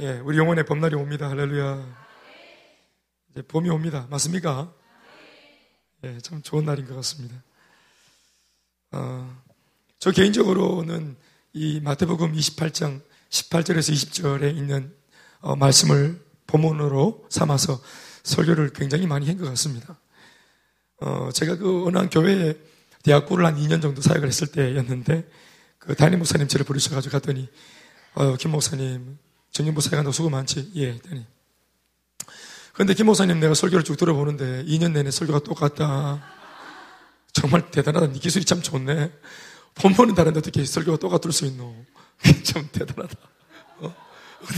예, 우리 영혼의 봄날이 옵니다. 할렐루야. 이제 봄이 옵니다. 맞습니까? 예, 참 좋은 날인 것 같습니다. 어, 저 개인적으로는 이 마태복음 28장 18절에서 20절에 있는 어, 말씀을 본문으로 삼아서 설교를 굉장히 많이 한 것 같습니다. 어, 제가 그 어느 한 교회에 대학부를 한 2년 정도 사역을 했을 때였는데 그 담임 목사님 저를 부르셔가지고 갔더니 어, 김 목사님 정년부 사역한다고 수고 많지? 예, 했더니 그런데 김 목사님 내가 설교를 쭉 들어보는데 2년 내내 설교가 똑같다. 정말 대단하다. 네 기술이 참 좋네. 본문은 다른데 어떻게 설교가 똑같을 수 있노? 참 대단하다. 어?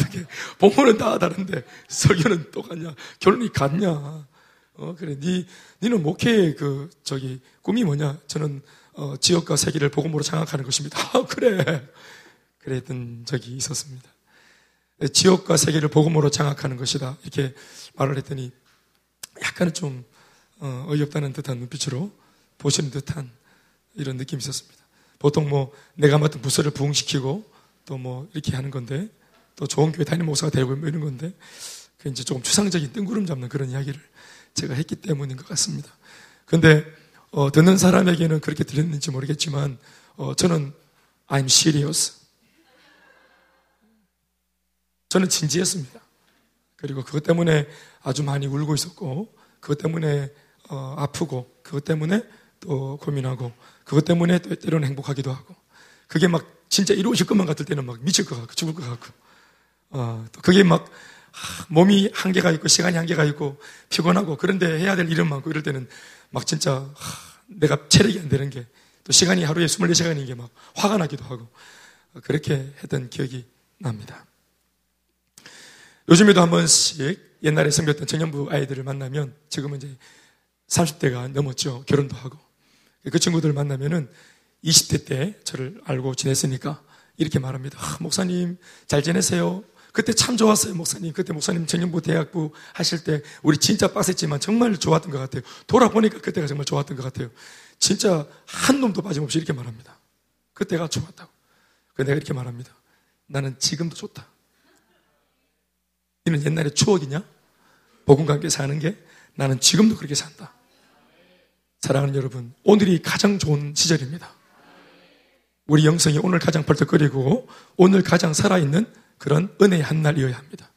떻게 본문은 다 다른데 설교는 똑같냐? 결론이 같냐? 어 그래 니 니는 목회의 그 저기 꿈이 뭐냐? 저는 어, 지역과 세계를 복음으로 장악하는 것입니다. 아, 그래 그랬던 적이 있었습니다. 지역과 세계를 복음으로 장악하는 것이다 이렇게 말을 했더니 약간은 좀 어, 어이없다는 듯한 눈빛으로 보시는 듯한 이런 느낌이 있었습니다. 보통 뭐 내가 맡은 부서를 부흥시키고 또 뭐 이렇게 하는 건데 또 좋은 교회 다니는 목사가 되고 뭐 이런 건데 그 이제 조금 추상적인 뜬구름 잡는 그런 이야기를 제가 했기 때문인 것 같습니다. 근데 어, 듣는 사람에게는 그렇게 들렸는지 모르겠지만 어, 저는 I'm serious. 저는 진지했습니다. 그리고 그것 때문에 아주 많이 울고 있었고 그것 때문에 어, 아프고 그것 때문에 또 고민하고 그것 때문에 또 때로는 행복하기도 하고 그게 막 진짜 이루어질 것만 같을 때는 막 미칠 것 같고 죽을 것 같고 어, 또 그게 막 몸이 한계가 있고 시간이 한계가 있고 피곤하고 그런데 해야 될 일은 많고 이럴 때는 막 진짜 내가 체력이 안 되는 게 또 시간이 하루에 24시간인 게 막 화가 나기도 하고 그렇게 했던 기억이 납니다. 요즘에도 한 번씩 옛날에 섬겼던 청년부 아이들을 만나면 지금은 이제 30대가 넘었죠. 결혼도 하고. 그 친구들 만나면은 20대 때 저를 알고 지냈으니까 이렇게 말합니다. 아, 목사님 잘 지내세요? 그때 참 좋았어요, 목사님. 그때 목사님 청년부 대학부 하실 때 우리 진짜 빡셌지만 정말 좋았던 것 같아요. 돌아보니까 그때가 정말 좋았던 것 같아요. 진짜 한 놈도 빠짐없이 이렇게 말합니다. 그때가 좋았다고. 그 내가 이렇게 말합니다. 나는 지금도 좋다. 이는 옛날의 추억이냐? 복음과 함께 사는 게 나는 지금도 그렇게 산다. 사랑하는 여러분, 오늘이 가장 좋은 시절입니다. 우리 영성이 오늘 가장 벌떡거리고 오늘 가장 살아있는 그런 은혜의 한 날이어야 합니다.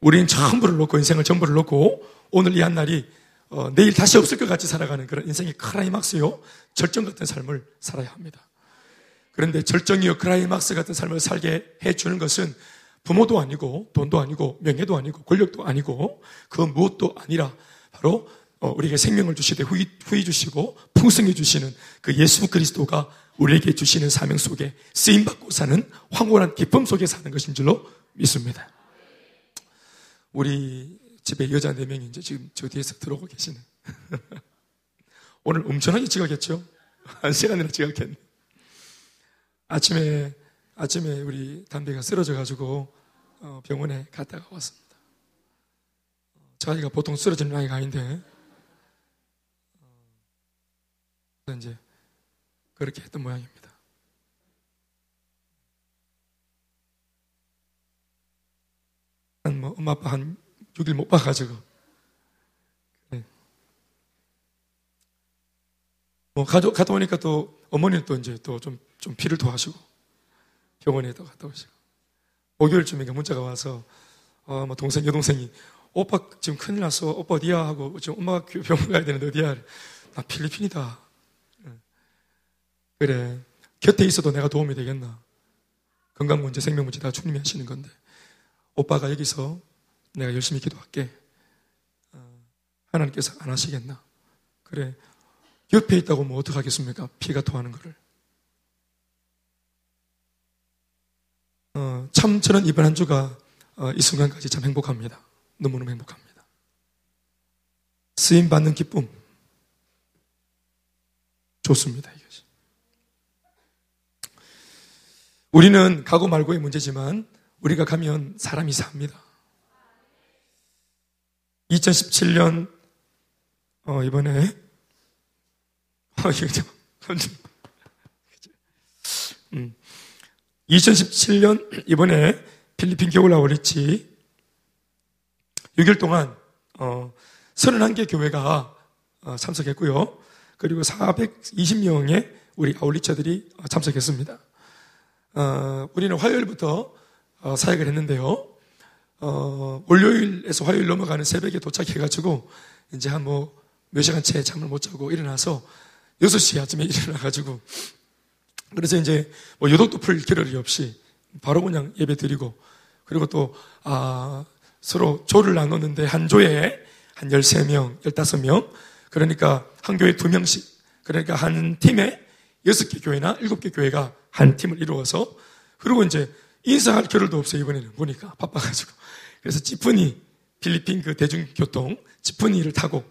우리는 전부를 놓고 인생을 전부를 놓고 오늘 이 한 날이 어, 내일 다시 없을 것 같이 살아가는 그런 인생의 크라이막스요 절정 같은 삶을 살아야 합니다. 그런데 절정이요 크라이막스 같은 삶을 살게 해주는 것은 부모도 아니고 돈도 아니고 명예도 아니고 권력도 아니고 그 무엇도 아니라 바로 어, 우리에게 생명을 주시되 후히, 후히 주시고 풍성해 주시는 그 예수 그리스도가 우리에게 주시는 사명 속에 쓰임받고 사는 황홀한 기쁨 속에 사는 것인 줄로 믿습니다. 우리 집에 여자 4명이 이제 지금 저 뒤에서 들어오고 계시네. 오늘 엄청나게 지각했죠? 한 시간이나 지각했네. 아침에, 아침에 우리 담배가 쓰러져가지고 어, 병원에 갔다가 왔습니다. 저 아이가 보통 쓰러지는 아이가 아닌데, 어, 이제 그렇게 했던 모양입니다. 한뭐 엄마 아빠 한 6일 못 봐가지고 네. 뭐 가져 갔다 오니까 또 어머니는 또 이제 또 좀 좀 피를 도와주고 병원에 또 갔다 오시고 5개월쯤에 문자가 와서 어, 뭐 동생 여동생이 오빠 지금 큰일 났어 오빠 어디야 하고 지금 엄마가 병원 가야 되는데 어디야 나 필리핀이다 그래. 곁에 있어도 내가 도움이 되겠나? 건강 문제, 생명 문제 다 주님이 하시는 건데. 오빠가 여기서 내가 열심히 기도할게. 어, 하나님께서 안 하시겠나? 그래. 옆에 있다고 뭐 어떡하겠습니까? 피가 토하는 거를. 어, 참 저는 이번 한 주가 어, 이 순간까지 참 행복합니다. 너무너무 행복합니다. 쓰임 받는 기쁨. 좋습니다. 이것이. 우리는 가고 말고의 문제지만 우리가 가면 사람이 삽니다. 2017년 어, 이번에 어, 음, 2017년 이번에 필리핀 겨울 아울리치 6일 동안 어, 31개 교회가 어, 참석했고요. 그리고 420명의 우리 아울리처들이 참석했습니다. 어, 우리는 화요일부터 어, 사역을 했는데요. 어, 월요일에서 화요일 넘어가는 새벽에 도착해가지고 이제 한 뭐 몇 시간 채 잠을 못 자고 일어나서 6시 아침에 일어나가지고 그래서 이제 뭐 요독도 풀 겨를이 없이 바로 그냥 예배 드리고 그리고 또, 아, 서로 조를 나눴는데 한 조에 한 13명, 15명 그러니까 한 교회 2명씩 그러니까 한 팀에 6개 교회나 7개 교회가 한 팀을 이루어서 그리고 이제 인사할 겨를도 없어요 이번에는. 보니까 바빠가지고. 그래서 지프니 필리핀 그 대중교통 지프니를 타고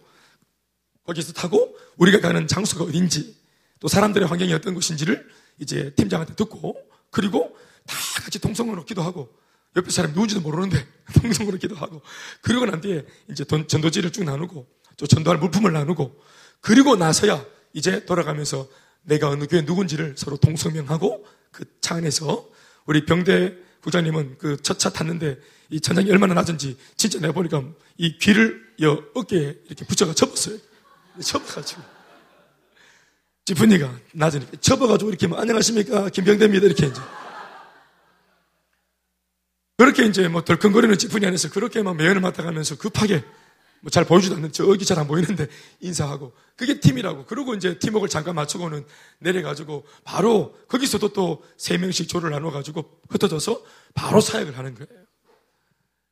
거기서 타고 우리가 가는 장소가 어딘지 또 사람들의 환경이 어떤 곳인지를 이제 팀장한테 듣고 그리고 다 같이 동성으로 기도하고 옆에 사람이 누군지도 모르는데 동성으로 기도하고 그리고 난 뒤에 이제 전도지를 쭉 나누고 또 전도할 물품을 나누고 그리고 나서야 이제 돌아가면서 내가 어느 교회 누군지를 서로 동성명하고 그 차 안에서 우리 병대 국장님은 그 첫 차 탔는데 이 천장이 얼마나 낮은지 진짜 내가 보니까 이 귀를 여 어깨에 이렇게 붙여가 접었어요. 접어가지고. 지프니가 낮으니까 접어가지고 이렇게 뭐 안녕하십니까? 김병대입니다. 이렇게 이제. 그렇게 이제 뭐 덜컹거리는 지프니 안에서 그렇게 막 매연을 맡아가면서 급하게 뭐 잘 보이지도 않는 저기 잘 안 보이는데 인사하고 그게 팀이라고. 그러고 이제 팀웍을 잠깐 맞추고는 내려가지고 바로 거기서도 또 세 명씩 조를 나눠가지고 흩어져서 바로 사역을 하는 거예요.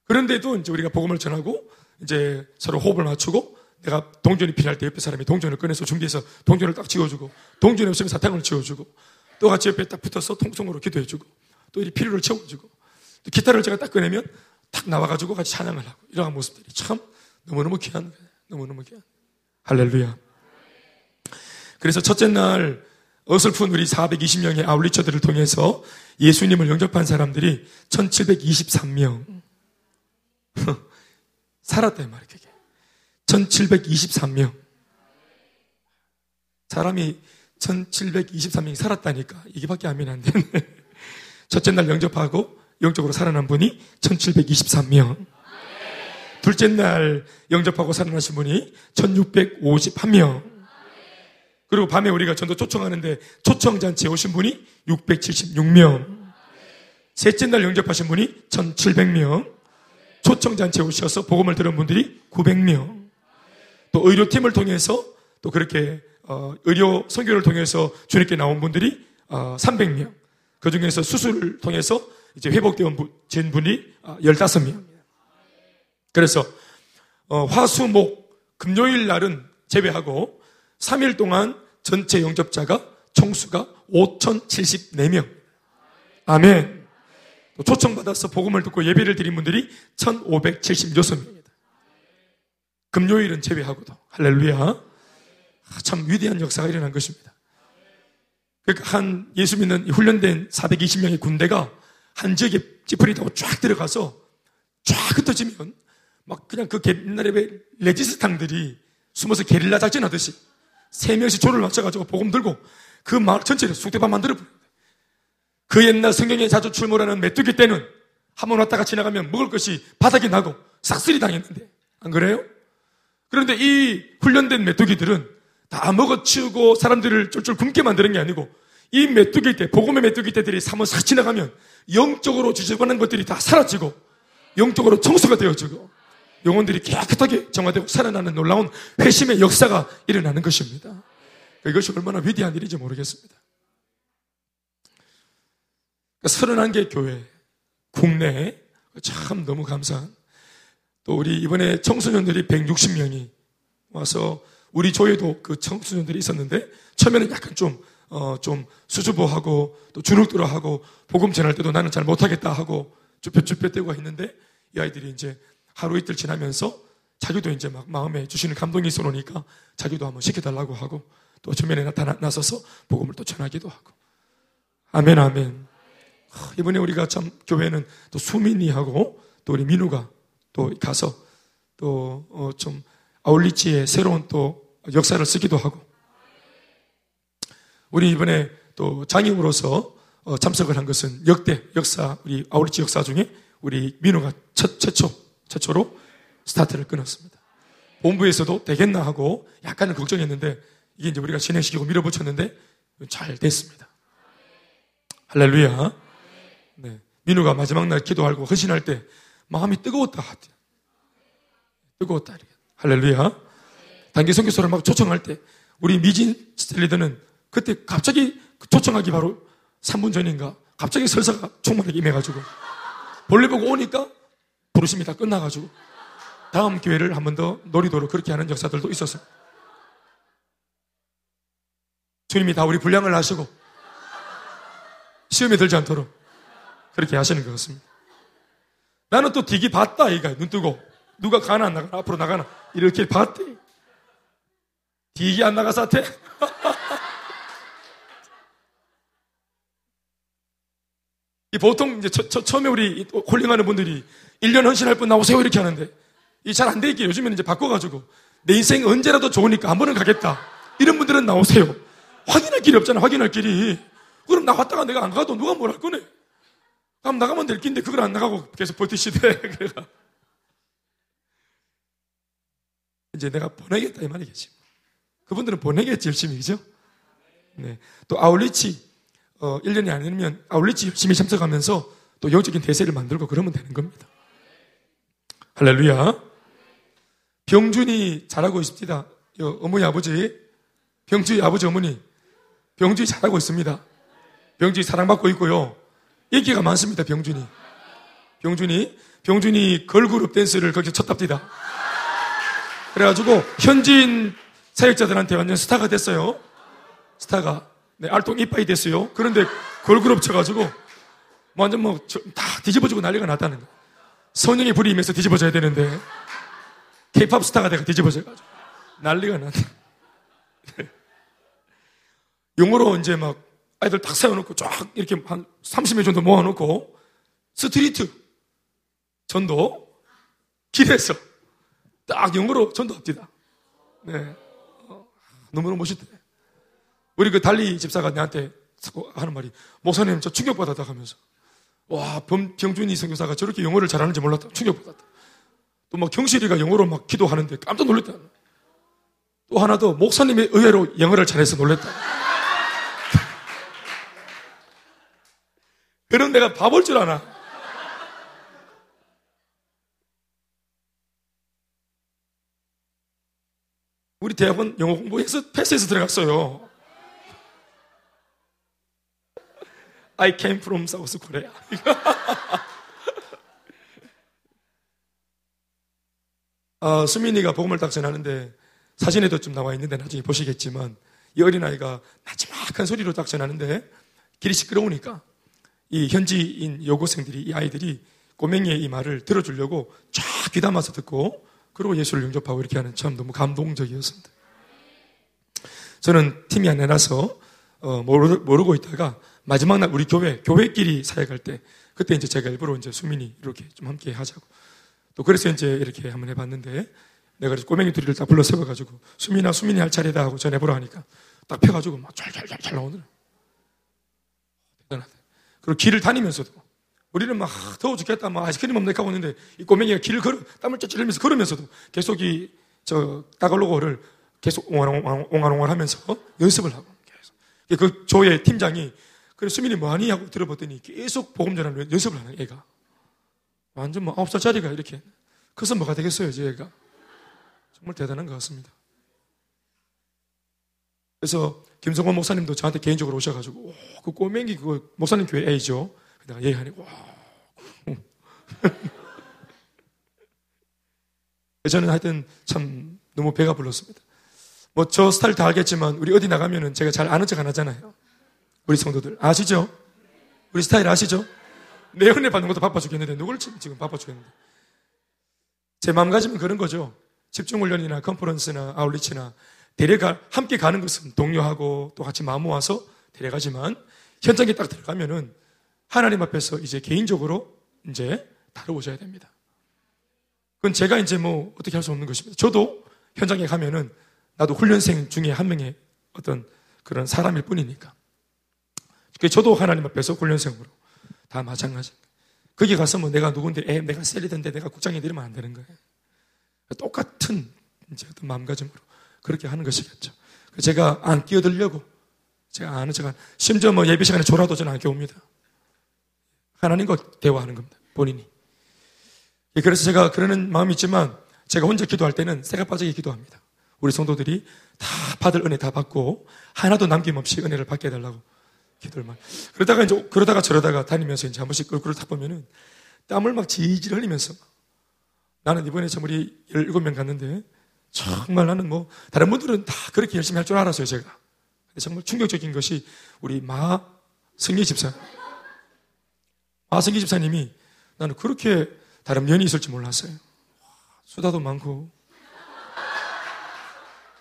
그런데도 이제 우리가 복음을 전하고 이제 서로 호흡을 맞추고 내가 동전이 필요할 때 옆에 사람이 동전을 꺼내서 준비해서 동전을 딱 지워주고 동전이 없으면 사탕을 지워주고 또 같이 옆에 딱 붙어서 통성으로 기도해주고 또 이 필요를 채워주고 또 기타를 제가 딱 꺼내면 딱 나와가지고 같이 찬양을 하고 이러한 모습들이 참 너무너무 귀한 거예요. 너무너무 귀한. 할렐루야. 그래서 첫째 날 어설픈 우리 420명의 아울리처들을 통해서 예수님을 영접한 사람들이 1723명. 살았단 말이에요, 그게. 1723명. 사람이 1723명이 살았다니까. 이게밖에 하면 안 되네. 첫째 날 영접하고 영적으로 살아난 분이 1723명. 둘째 날 영접하고 살아나신 분이 1651명. 그리고 밤에 우리가 전도 초청하는데 초청잔치에 오신 분이 676명. 셋째 날 영접하신 분이 1700명. 초청잔치에 오셔서 복음을 들은 분들이 900명. 또 의료팀을 통해서 또 그렇게 어, 의료 선교를 통해서 주님께 나온 분들이 어, 300명. 그 중에서 수술을 통해서 이제 회복되어 진 분이 15명입니다. 아, 그래서 어, 화수목 금요일 날은 제외하고 3일 동안 전체 영접자가 총수가 5,074명. 아멘. 초청받아서 복음을 듣고 예배를 드린 분들이 1,576명입니다. 금요일은 제외하고도. 할렐루야. 아, 참 위대한 역사가 일어난 것입니다. 그러니까 한 예수 믿는 훈련된 420명의 군대가 한 지역에 찌푸리 타고 쫙 들어가서 쫙 흩어지면 막 그냥 그 옛날에 왜 레지스탕들이 숨어서 게릴라 작전 하듯이 세 명씩 조를 맞춰가지고 복음 들고 그 마을 전체를 쑥대밭 만들어 버립니다. 그 옛날 성경에 자주 출몰하는 메뚜기 때는 한 번 왔다가 지나가면 먹을 것이 바닥에 나고 싹쓸이 당했는데 안 그래요? 그런데 이 훈련된 메뚜기들은 다 먹어치우고 사람들을 쫄쫄 굶게 만드는 게 아니고 이 메뚜기 때, 복음의 메뚜기 때들이 사문 싹 지나가면 영적으로 지저분한 것들이 다 사라지고 영적으로 청소가 되어지고 영혼들이 깨끗하게 정화되고 살아나는 놀라운 회심의 역사가 일어나는 것입니다. 이것이 얼마나 위대한 일인지 모르겠습니다. 31개 교회, 국내에 참 너무 감사한 또 우리 이번에 청소년들이 160명이 와서 우리 조에도 그 청소년들이 있었는데 처음에는 약간 좀, 어, 좀 수줍어하고 또 주눅들어 하고 복음 전할 때도 나는 잘 못하겠다 하고 쭈뼛쭈뼛대고 했는데 이 아이들이 이제 하루 이틀 지나면서 자기도 이제 막 마음에 주시는 감동이 있어 놓으니까 자기도 한번 시켜달라고 하고 또 전면에 나타나, 나서서 복음을 또 전하기도 하고. 아멘, 아멘. 이번에 우리가 참 교회는 또 수민이하고 또 우리 민우가 또 가서 또좀 어 아울리치의 새로운 또 역사를 쓰기도 하고 우리 이번에 또 장임으로서 어, 참석을 한 것은 역대 역사 우리 아우리치 역사 중에 우리 민호가 첫, 최초 최초로 스타트를 끊었습니다. 본부에서도 되겠나 하고 약간은 걱정했는데 이게 이제 우리가 진행시키고 밀어붙였는데 잘 됐습니다. 할렐루야. 네. 민우가 마지막 날 기도하고 헌신할 때 마음이 뜨거웠다. 뜨거웠다. 할렐루야. 단기 선교소를 막 초청할 때 우리 미진 스텔리드는 그때 갑자기 초청하기 바로 3분 전인가 갑자기 설사가 충만하게 임해가지고 볼일 보고 오니까 부르심이 다 끝나가지고 다음 기회를 한 번 더 노리도록 그렇게 하는 역사들도 있었어요. 주님이 다 우리 분량을 하시고 시험에 들지 않도록 그렇게 하시는 것 같습니다. 나는 또 디기 봤다, 이가 눈 뜨고. 누가 가나 안 나가나, 앞으로 나가나. 이렇게 봤대. 디기 안 나가 사태? 보통 이제 처, 처, 처음에 우리 홀링하는 분들이 1년 헌신할 분 나오세요 이렇게 하는데 이 잘안 되겠게 요즘에는 이제 바꿔가지고 내 인생 언제라도 좋으니까 한 번은 가겠다 이런 분들은 나오세요 확인할 길이 없잖아 확인할 길이 그럼 나갔다가 내가 안 가도 누가 뭘 할 거네 그럼 나가면 될 긴데 그걸 안 나가고 계속 버티시대 그래가 이제 내가 보내겠다 이 말이겠지 그분들은 보내겠지 열심히 그죠? 네. 또 아울리치 어, 1년이 아니면 아울리치 열심히 참석하면서 또 영적인 대세를 만들고 그러면 되는 겁니다. 할렐루야. 병준이 잘하고 있습니다. 어머니 아버지, 병준이 아버지 어머니, 병준이 잘하고 있습니다. 병준이 사랑받고 있고요. 인기가 많습니다. 병준이. 병준이, 병준이 걸그룹 댄스를 거기서 쳤답니다. 그래가지고 현지인 사역자들한테 완전 스타가 됐어요. 스타가. 네, 알통 이빠이 됐어요. 그런데 걸그룹 쳐가지고 완전 뭐 다 뒤집어지고 난리가 났다는 거예요. 성령의 불이 임해서 뒤집어져야 되는데 케이팝 스타가 내가 뒤집어져가지고 난리가 났네. 용어로 이제 막 아이들 딱 세워놓고 쫙 이렇게 한 30명 정도 모아놓고 street 전도 길에서 딱 영어로 전도합니다. 네. 어, 너무너무 멋있대. 우리 그 달리 집사가 나한테 하는 말이 목사님 저 충격받았다 하면서 와 병, 병준이 선교사가 저렇게 영어를 잘하는지 몰랐다 충격받았다 또 막 경실이가 영어로 막 기도하는데 깜짝 놀랐다 또 하나 더 목사님이 의외로 영어를 잘해서 놀랬다 그런 내가 바볼 줄 아나 우리 대학원 영어 공부해서 패스해서 들어갔어요 I came from South Korea. 어, 수민이가 복음을 딱 전하는데 사진에도 좀 나와 있는데 나중에 보시겠지만 이 어린아이가 마지막한 소리로 딱 전하는데 길이 시끄러우니까 이 현지인 여고생들이 이 아이들이 꼬맹이의 이 말을 들어주려고 쫙 귀담아서 듣고 그리고 예수를 영접하고 이렇게 하는 참 너무 감동적이었습니다. 저는 팀이 안 해놔서 어, 모르고 있다가 마지막 날 우리 교회, 교회끼리 사역할 때, 그때 이제 제가 일부러 이제 수민이 이렇게 좀 함께 하자고. 또 그래서 이제 이렇게 한번 해봤는데, 내가 그래서 꼬맹이 둘이를 다 불러 세워가지고, 수민아, 수민이 할 차례다 하고 전해보라 하니까, 딱 펴가지고 막잘 나오더라. 대단하다. 그리고 길을 다니면서도, 우리는 막 더워 죽겠다, 막 아이스크림 없네 하고 있는데, 이 꼬맹이가 길을 걸어, 땀을 흘리면서 걸으면서도 계속 이, 저, 따갈로고를 계속 옹알옹알 하면서 연습을 하고, 계속. 그 조의 팀장이 그래서 수민이 뭐하니? 하고 들어봤더니 계속 복음 전하는 연습을 하는 애가. 완전 뭐 아홉 살짜리가 이렇게 커서 뭐가 되겠어요, 제 애가. 정말 대단한 것 같습니다. 그래서 김성원 목사님도 저한테 개인적으로 오셔가지고, 오, 그 꼬맹이 그 목사님 교회 애죠. 내가 얘기하니, 와. 저는 하여튼 참 너무 배가 불렀습니다. 뭐 저 스타일 다 알겠지만 우리 어디 나가면은 제가 잘 아는 척 안 하잖아요. 우리 성도들 아시죠? 우리 스타일 아시죠? 내 은혜 받는 것도 바빠 죽겠는데 누굴 지금 바빠 죽겠는데 제 마음가짐은 그런 거죠. 집중훈련이나 컨퍼런스나 아울리치나 데려가 함께 가는 것은 동료하고 또 같이 마음 모아서 데려가지만 현장에 딱 들어가면은 하나님 앞에서 이제 개인적으로 이제 다뤄오셔야 됩니다. 그건 제가 이제 뭐 어떻게 할 수 없는 것입니다. 저도 현장에 가면은 나도 훈련생 중에 한 명의 어떤 그런 사람일 뿐이니까. 저도 하나님 앞에서 훈련생으로 다 마찬가지. 거기 가서 뭐 내가 누군데, 에, 내가 셀리던데 내가 국장이 되면 안 되는 거예요. 똑같은 이제 어떤 마음가짐으로 그렇게 하는 것이겠죠. 제가 안 끼어들려고 제가 아는 척한 심지어 뭐 예배 시간에 졸아도 저는 안 깨웁니다. 하나님과 대화하는 겁니다. 본인이. 예, 그래서 제가 그러는 마음이 있지만 제가 혼자 기도할 때는 새가 빠지게 기도합니다. 우리 성도들이 다 받을 은혜 다 받고 하나도 남김없이 은혜를 받게 해달라고 기도를 많이. 그러다가 이제 그러다가 저러다가 다니면서 이제 한 번씩 끌끌 탁 보면은 땀을 막 질질 흘리면서 나는 이번에 참 우리 17명 갔는데 정말 나는 뭐 다른 분들은 다 그렇게 열심히 할 줄 알았어요 제가. 근데 정말 충격적인 것이 우리 마 승리 집사. 마 승리 집사님이 나는 그렇게 다른 면이 있을지 몰랐어요. 수다도 많고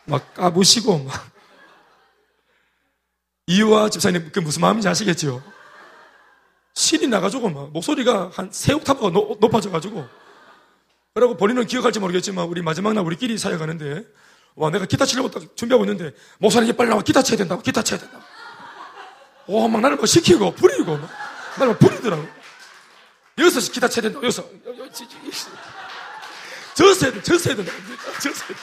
막 까부시고 막 이유와 집사님 그 무슨 마음인지 아시겠죠? 신이 나가지고 막 목소리가 한 세 옥타브가 높아져가지고 그러고 본인은 기억할지 모르겠지만 우리 마지막 날 우리끼리 사역하는데 와 내가 기타 치려고 딱 준비하고 있는데 목사님 빨리 나와. 기타 쳐야 된다고 기타 쳐야 된다고. 와막 나를 막 시키고 부리고 막 나를 막 부리더라고. 여기서 기타 쳐야 된다고 여기서 저서 해야 돼 저서 해야 된다고. 저서 해야 돼.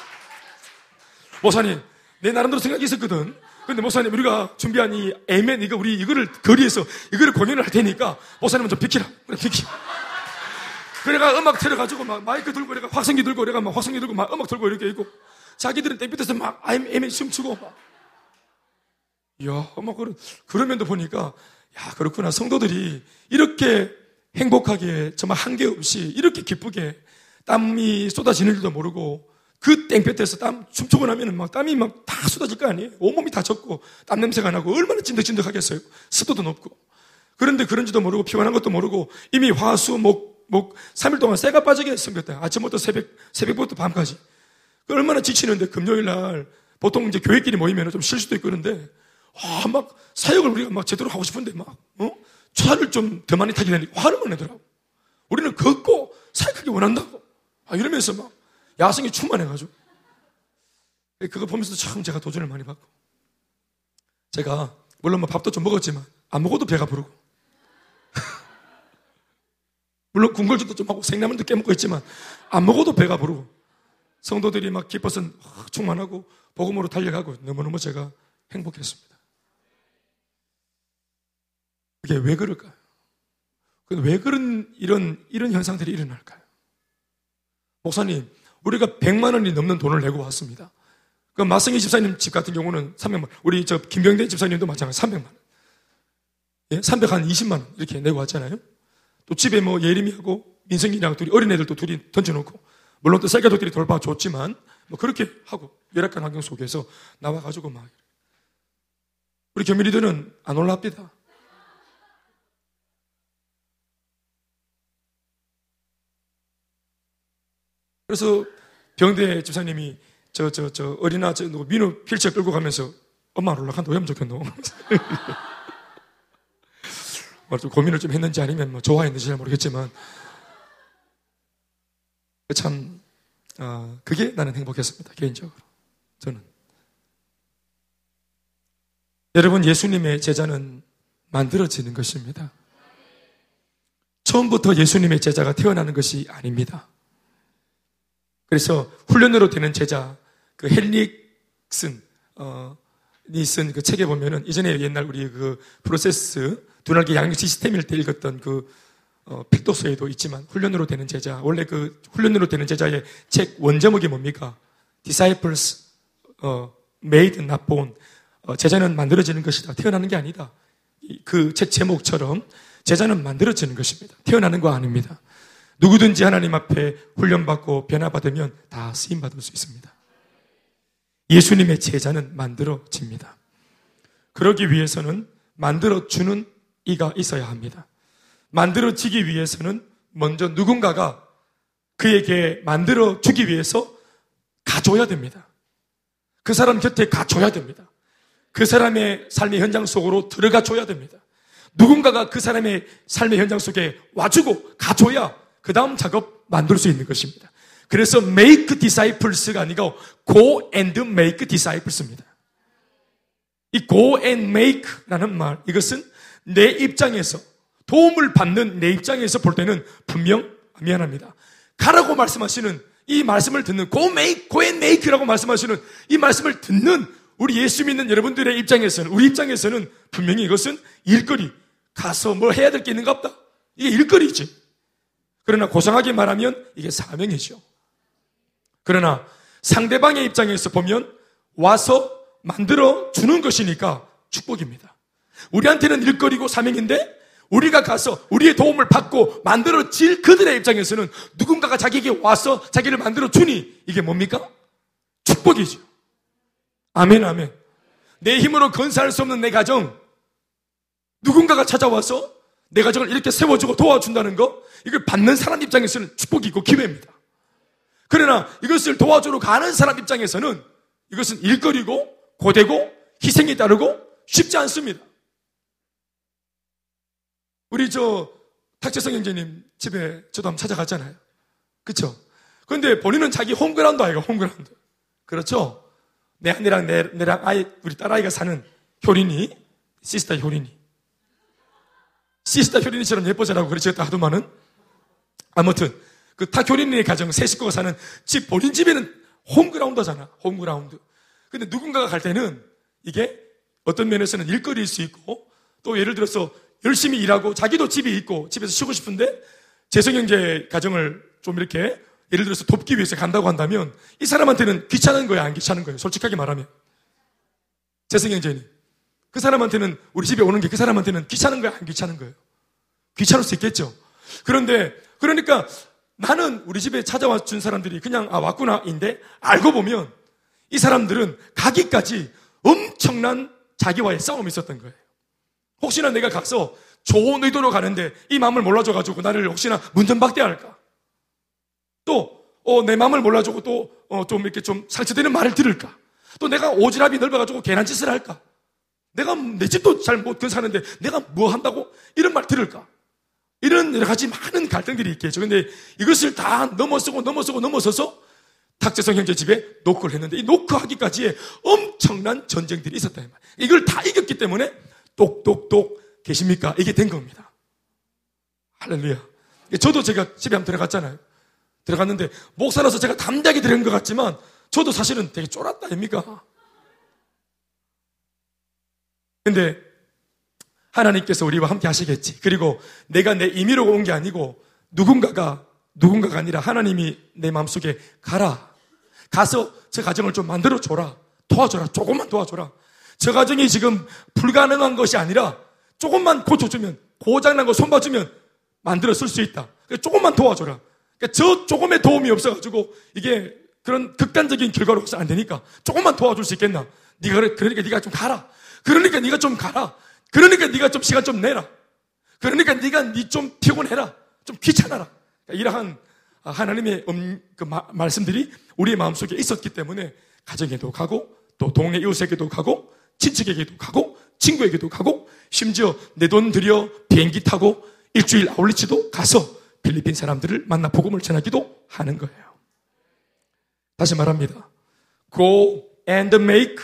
목사님 내 나름대로 생각이 있었거든. 근데 목사님 우리가 준비한 이 에멘 이거 우리 이거를 거리에서 이거를 공연을 할 테니까 목사님은 좀 비키라. 그래 비키 그래가 음악 틀어가지고 막 마이크 들고 그래가 확성기 들고 그래가 막 확성기 들고 막 음악 들고 이렇게 있고 자기들은 땡빛에서 막 에멘 춤추고 막 이야 막 그런 그런 면도 보니까 야 그렇구나 성도들이 이렇게 행복하게 정말 한계 없이 이렇게 기쁘게 땀이 쏟아지는 줄도 모르고 그 땡볕에서 땀 춤추고 나면은 막 땀이 막 다 쏟아질 거 아니에요? 온몸이 다 젖고 땀 냄새가 나고 얼마나 찐득찐득하겠어요? 습도도 높고. 그런데 그런지도 모르고 피곤한 것도 모르고 이미 화수, 목, 목 3일 동안 새가 빠지게 생겼다. 아침부터 새벽, 새벽부터 밤까지. 그 얼마나 지치는데 금요일 날 보통 이제 교회끼리 모이면 좀 쉴 수도 있고 그런데 와, 막 사역을 우리가 막 제대로 하고 싶은데 막, 어? 차를 좀 더 많이 타게 되니까 화를 못 내더라고. 우리는 걷고 사역하기 원한다고. 아, 이러면서 막 야성이 충만해가지고. 그거 보면서 참 제가 도전을 많이 받고. 제가, 물론 뭐 밥도 좀 먹었지만, 안 먹어도 배가 부르고. 물론 군걸주도 좀 하고 생라면도 깨먹고 있지만, 안 먹어도 배가 부르고. 성도들이 막 기뻐서 충만하고, 복음으로 달려가고, 너무너무 제가 행복했습니다. 그게 왜 그럴까요? 왜 그런, 이런, 이런 현상들이 일어날까요? 목사님, 우리가 100만 원이 넘는 돈을 내고 왔습니다. 그 마승희 집사님 집 같은 경우는 300만 원. 우리 저 김병대 집사님도 마찬가지 300만 원. 예? 320만 원 이렇게 내고 왔잖아요. 또 집에 뭐 예림이하고 민성이랑 둘이 어린애들도 둘이 던져놓고 물론 또 셀가족들이 돌봐줬지만 뭐 그렇게 하고 열악한 환경 속에서 나와가지고 막 우리 교민이들은 안 올라옵니다. 그래서 병대 집사님이 저, 저, 저, 어린아, 저, 누구, 민우 필체 끌고 가면서 엄마 올라간다. 왜 하면 좋겠노? 좀 고민을 좀 했는지 아니면 뭐 좋아했는지 잘 모르겠지만 참, 어, 그게 나는 행복했습니다. 개인적으로. 저는. 여러분, 예수님의 제자는 만들어지는 것입니다. 처음부터 예수님의 제자가 태어나는 것이 아닙니다. 그래서 훈련으로 되는 제자, 그 헨릭슨, 어, 니슨 그 책에 보면은 이전에 옛날 우리 그 프로세스 두날개 양육 시스템일 때 읽었던 그 어, 필독서에도 있지만 훈련으로 되는 제자 원래 그 훈련으로 되는 제자의 책 원제목이 뭡니까? Disciples 어, made not born 어, 제자는 만들어지는 것이다 태어나는 게 아니다 그 책 제목처럼 제자는 만들어지는 것입니다 태어나는 거 아닙니다 누구든지 하나님 앞에 훈련받고 변화받으면 다 쓰임받을 수 있습니다. 예수님의 제자는 만들어집니다. 그러기 위해서는 만들어주는 이가 있어야 합니다. 만들어지기 위해서는 먼저 누군가가 그에게 만들어 주기 위해서 가줘야 됩니다. 그 사람 곁에 가줘야 됩니다. 그 사람의 삶의 현장 속으로 들어가 줘야 됩니다. 누군가가 그 사람의 삶의 현장 속에 와주고 가줘야 그 다음 작업 만들 수 있는 것입니다. 그래서 make disciples가 아니고 go and make disciples입니다. 이 go and make라는 말, 이것은 내 입장에서 도움을 받는 내 입장에서 볼 때는 분명 미안합니다. 가라고 말씀하시는 이 말씀을 듣는 고 메이크 고앤 메이크라고 말씀하시는 이 말씀을 듣는 우리 예수 믿는 여러분들의 입장에서는 우리 입장에서는 분명히 이것은 일거리 가서 뭘 해야 될 게 있는가 없다. 이게 일거리지. 그러나 고상하게 말하면 이게 사명이죠. 그러나 상대방의 입장에서 보면 와서 만들어 주는 것이니까 축복입니다. 우리한테는 일거리고 사명인데 우리가 가서 우리의 도움을 받고 만들어질 그들의 입장에서는 누군가가 자기에게 와서 자기를 만들어 주니 이게 뭡니까? 축복이죠. 아멘, 아멘. 내 힘으로 건설할 수 없는 내 가정, 누군가가 찾아와서 내 가정을 이렇게 세워주고 도와준다는 거, 이걸 받는 사람 입장에서는 축복이고 기회입니다. 그러나 이것을 도와주러 가는 사람 입장에서는 이것은 일거리고 고되고 희생이 따르고 쉽지 않습니다. 우리 저 탁재성 형제님 집에 저도 한번 찾아갔잖아요. 그쵸? 그런데 본인은 자기 홈그라운드 아이가 홈그라운드. 그렇죠? 내 아내랑 내, 내랑 아이, 우리 딸아이가 사는 효린이, 시스타 효린이. 시스타 효린이처럼 예뻐져라고 그러셨다 하더만은. 아무튼, 그 탁효린이의 가정, 세 식구가 사는 집, 본인 집에는 홈그라운드잖아. 홈그라운드. 근데 누군가가 갈 때는 이게 어떤 면에서는 일거리일 수 있고, 또 예를 들어서 열심히 일하고 자기도 집이 있고 집에서 쉬고 싶은데 재성형제 가정을 좀 이렇게 예를 들어서 돕기 위해서 간다고 한다면 이 사람한테는 귀찮은 거야 안 귀찮은 거예요 솔직하게 말하면. 재성형제니 그 사람한테는 우리 집에 오는 게 그 사람한테는 귀찮은 거야 안 귀찮은 거예요? 귀찮을 수 있겠죠. 그런데 그러니까 나는 우리 집에 찾아와 준 사람들이 그냥 아 왔구나인데 알고 보면 이 사람들은 가기까지 엄청난 자기와의 싸움이 있었던 거예요 혹시나 내가 가서 좋은 의도로 가는데 이 마음을 몰라줘가지고 나를 혹시나 문전박대할까? 또, 어, 내 마음을 몰라주고 또, 어, 좀 이렇게 좀 상처되는 말을 들을까? 또 내가 오지랖이 넓어가지고 괜한 짓을 할까? 내가 내 집도 잘 못 근사하는데 내가 뭐 한다고? 이런 말 들을까? 이런 여러 가지 많은 갈등들이 있겠죠. 근데 이것을 다 넘어서고 넘어서고 넘어서서 탁재성 형제 집에 노크를 했는데 이 노크하기까지의 엄청난 전쟁들이 있었다. 이걸 다 이겼기 때문에 똑똑똑 계십니까? 이게 된 겁니다. 할렐루야. 저도 제가 집에 한번 들어갔잖아요. 들어갔는데 목사라서 제가 담대하게 들어간 것 같지만 저도 사실은 되게 쫄았다 아닙니까? 근데 하나님께서 우리와 함께 하시겠지. 그리고 내가 내 임의로 온 게 아니고 누군가가 누군가가 아니라 하나님이 내 마음속에 가라. 가서 저 가정을 좀 만들어 줘라. 도와줘라. 조금만 도와줘라. 저 가정이 지금 불가능한 것이 아니라 조금만 고쳐주면 고장난 거 손봐주면 만들어 쓸 수 있다. 조금만 도와줘라. 그러니까 저 조금의 도움이 없어가지고 이게 그런 극단적인 결과로서 안 되니까 조금만 도와줄 수 있겠나? 네가 그러니까 네가 좀 가라. 그러니까 네가 좀 가라. 그러니까 네가 좀 시간 좀 내라. 그러니까 네가 네 좀 피곤해라. 좀 귀찮아라. 그러니까 이러한 하나님의 음, 그 마, 말씀들이 우리의 마음속에 있었기 때문에 가정에도 가고 또 동네 이웃에게도 가고 친척에게도 가고 친구에게도 가고 심지어 내 돈 들여 비행기 타고 일주일 아울리치도 가서 필리핀 사람들을 만나 복음을 전하기도 하는 거예요. 다시 말합니다. Go and make.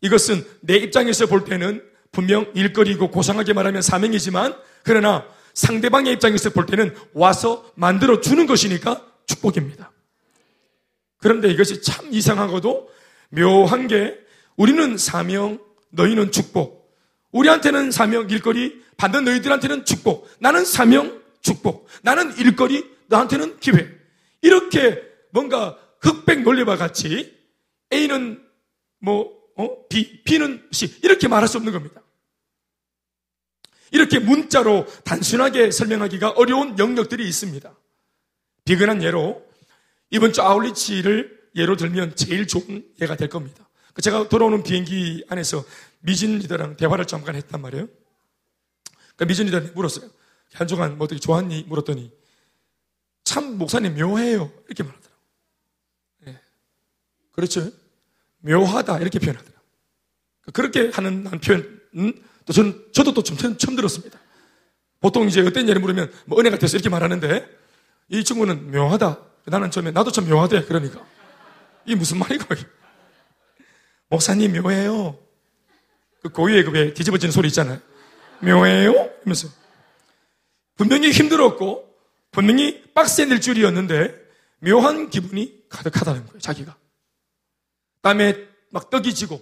이것은 내 입장에서 볼 때는 분명 일거리고 고상하게 말하면 사명이지만 그러나 상대방의 입장에서 볼 때는 와서 만들어 주는 것이니까 축복입니다. 그런데 이것이 참 이상하고도 묘한 게 우리는 사명, 너희는 축복. 우리한테는 사명, 일거리, 받는 너희들한테는 축복. 나는 사명, 축복. 나는 일거리, 너한테는 기회. 이렇게 뭔가 흑백 논리와 같이 A는 뭐, 어? B, B는 C. 이렇게 말할 수 없는 겁니다. 이렇게 문자로 단순하게 설명하기가 어려운 영역들이 있습니다. 비근한 예로 이번 주 아울리치를 예로 들면 제일 좋은 예가 될 겁니다. 그 제가 돌아오는 비행기 안에서 미진 리더랑 대화를 잠깐 했단 말이에요. 그러니까 미진 리더한테 물었어요. 한주간 뭐 어떻게 좋았니? 물었더니 참 목사님 묘해요. 이렇게 말하더라고요. 네. 그렇죠? 묘하다. 이렇게 표현하더라고요. 그렇게 하는 표현은 또 저는, 저도 또 처음, 처음 들었습니다. 보통 이제 어떤 예를 물으면 뭐 은혜가 돼서 이렇게 말하는데 이 친구는 묘하다. 나는 처음에 나도 참 묘하대. 그러니까. 이게 무슨 말이고. 목사님 묘해요. 그 고유의 그왜 뒤집어지는 소리 있잖아요. 묘해요? 이러면서. 분명히 힘들었고, 분명히 빡센 일주일이었는데, 묘한 기분이 가득하다는 거예요, 자기가. 땀에 막 떡이 지고,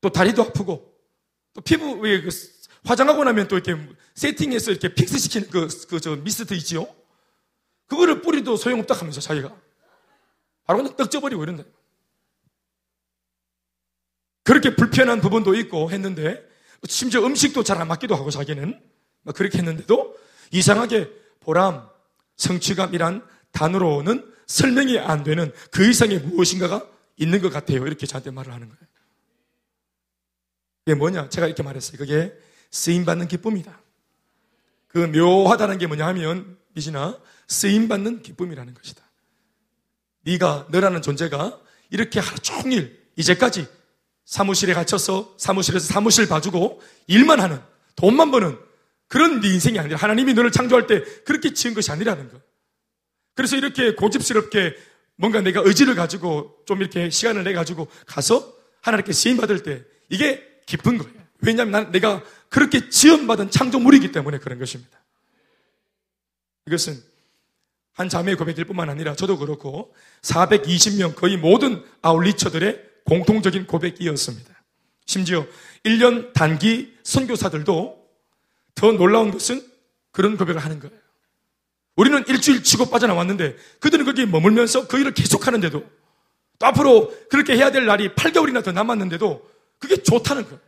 또 다리도 아프고, 또 피부에 그 화장하고 나면 또 이렇게 세팅해서 이렇게 fix 시키는 그, 그, 저 미스트 있지요? 그거를 뿌리도 소용없다 하면서 자기가. 바로 그냥 떡 쪄버리고 이런다. 그렇게 불편한 부분도 있고 했는데, 심지어 음식도 잘 안 맞기도 하고 자기는. 그렇게 했는데도 이상하게 보람, 성취감이란 단어로는 설명이 안 되는 그 이상의 무엇인가가 있는 것 같아요. 이렇게 저한테 말을 하는 거예요. 그게 뭐냐? 제가 이렇게 말했어요. 그게 쓰임받는 기쁨이다. 그 묘하다는 게 뭐냐 하면, 미진아, 쓰임받는 기쁨이라는 것이다. 네가, 너라는 존재가 이렇게 하루 종일, 이제까지 사무실에 갇혀서 사무실에서 사무실 봐주고 일만 하는, 돈만 버는 그런 네 인생이 아니라 하나님이 너를 창조할 때 그렇게 지은 것이 아니라는 거. 그래서 이렇게 고집스럽게 뭔가 내가 의지를 가지고 좀 이렇게 시간을 내 가지고 가서 하나님께 시임 받을 때 이게 기쁜 거예요. 왜냐하면 난 내가 그렇게 지원받은 창조물이기 때문에 그런 것입니다. 이것은 한 자매의 고백일 뿐만 아니라 저도 그렇고 420명 거의 모든 아울리처들의 공통적인 고백이었습니다. 심지어 1년 단기 선교사들도 더 놀라운 것은 그런 고백을 하는 거예요. 우리는 일주일 치고 빠져나왔는데 그들은 거기에 머물면서 그 일을 계속하는데도 또 앞으로 그렇게 해야 될 날이 8개월이나 더 남았는데도 그게 좋다는 거예요.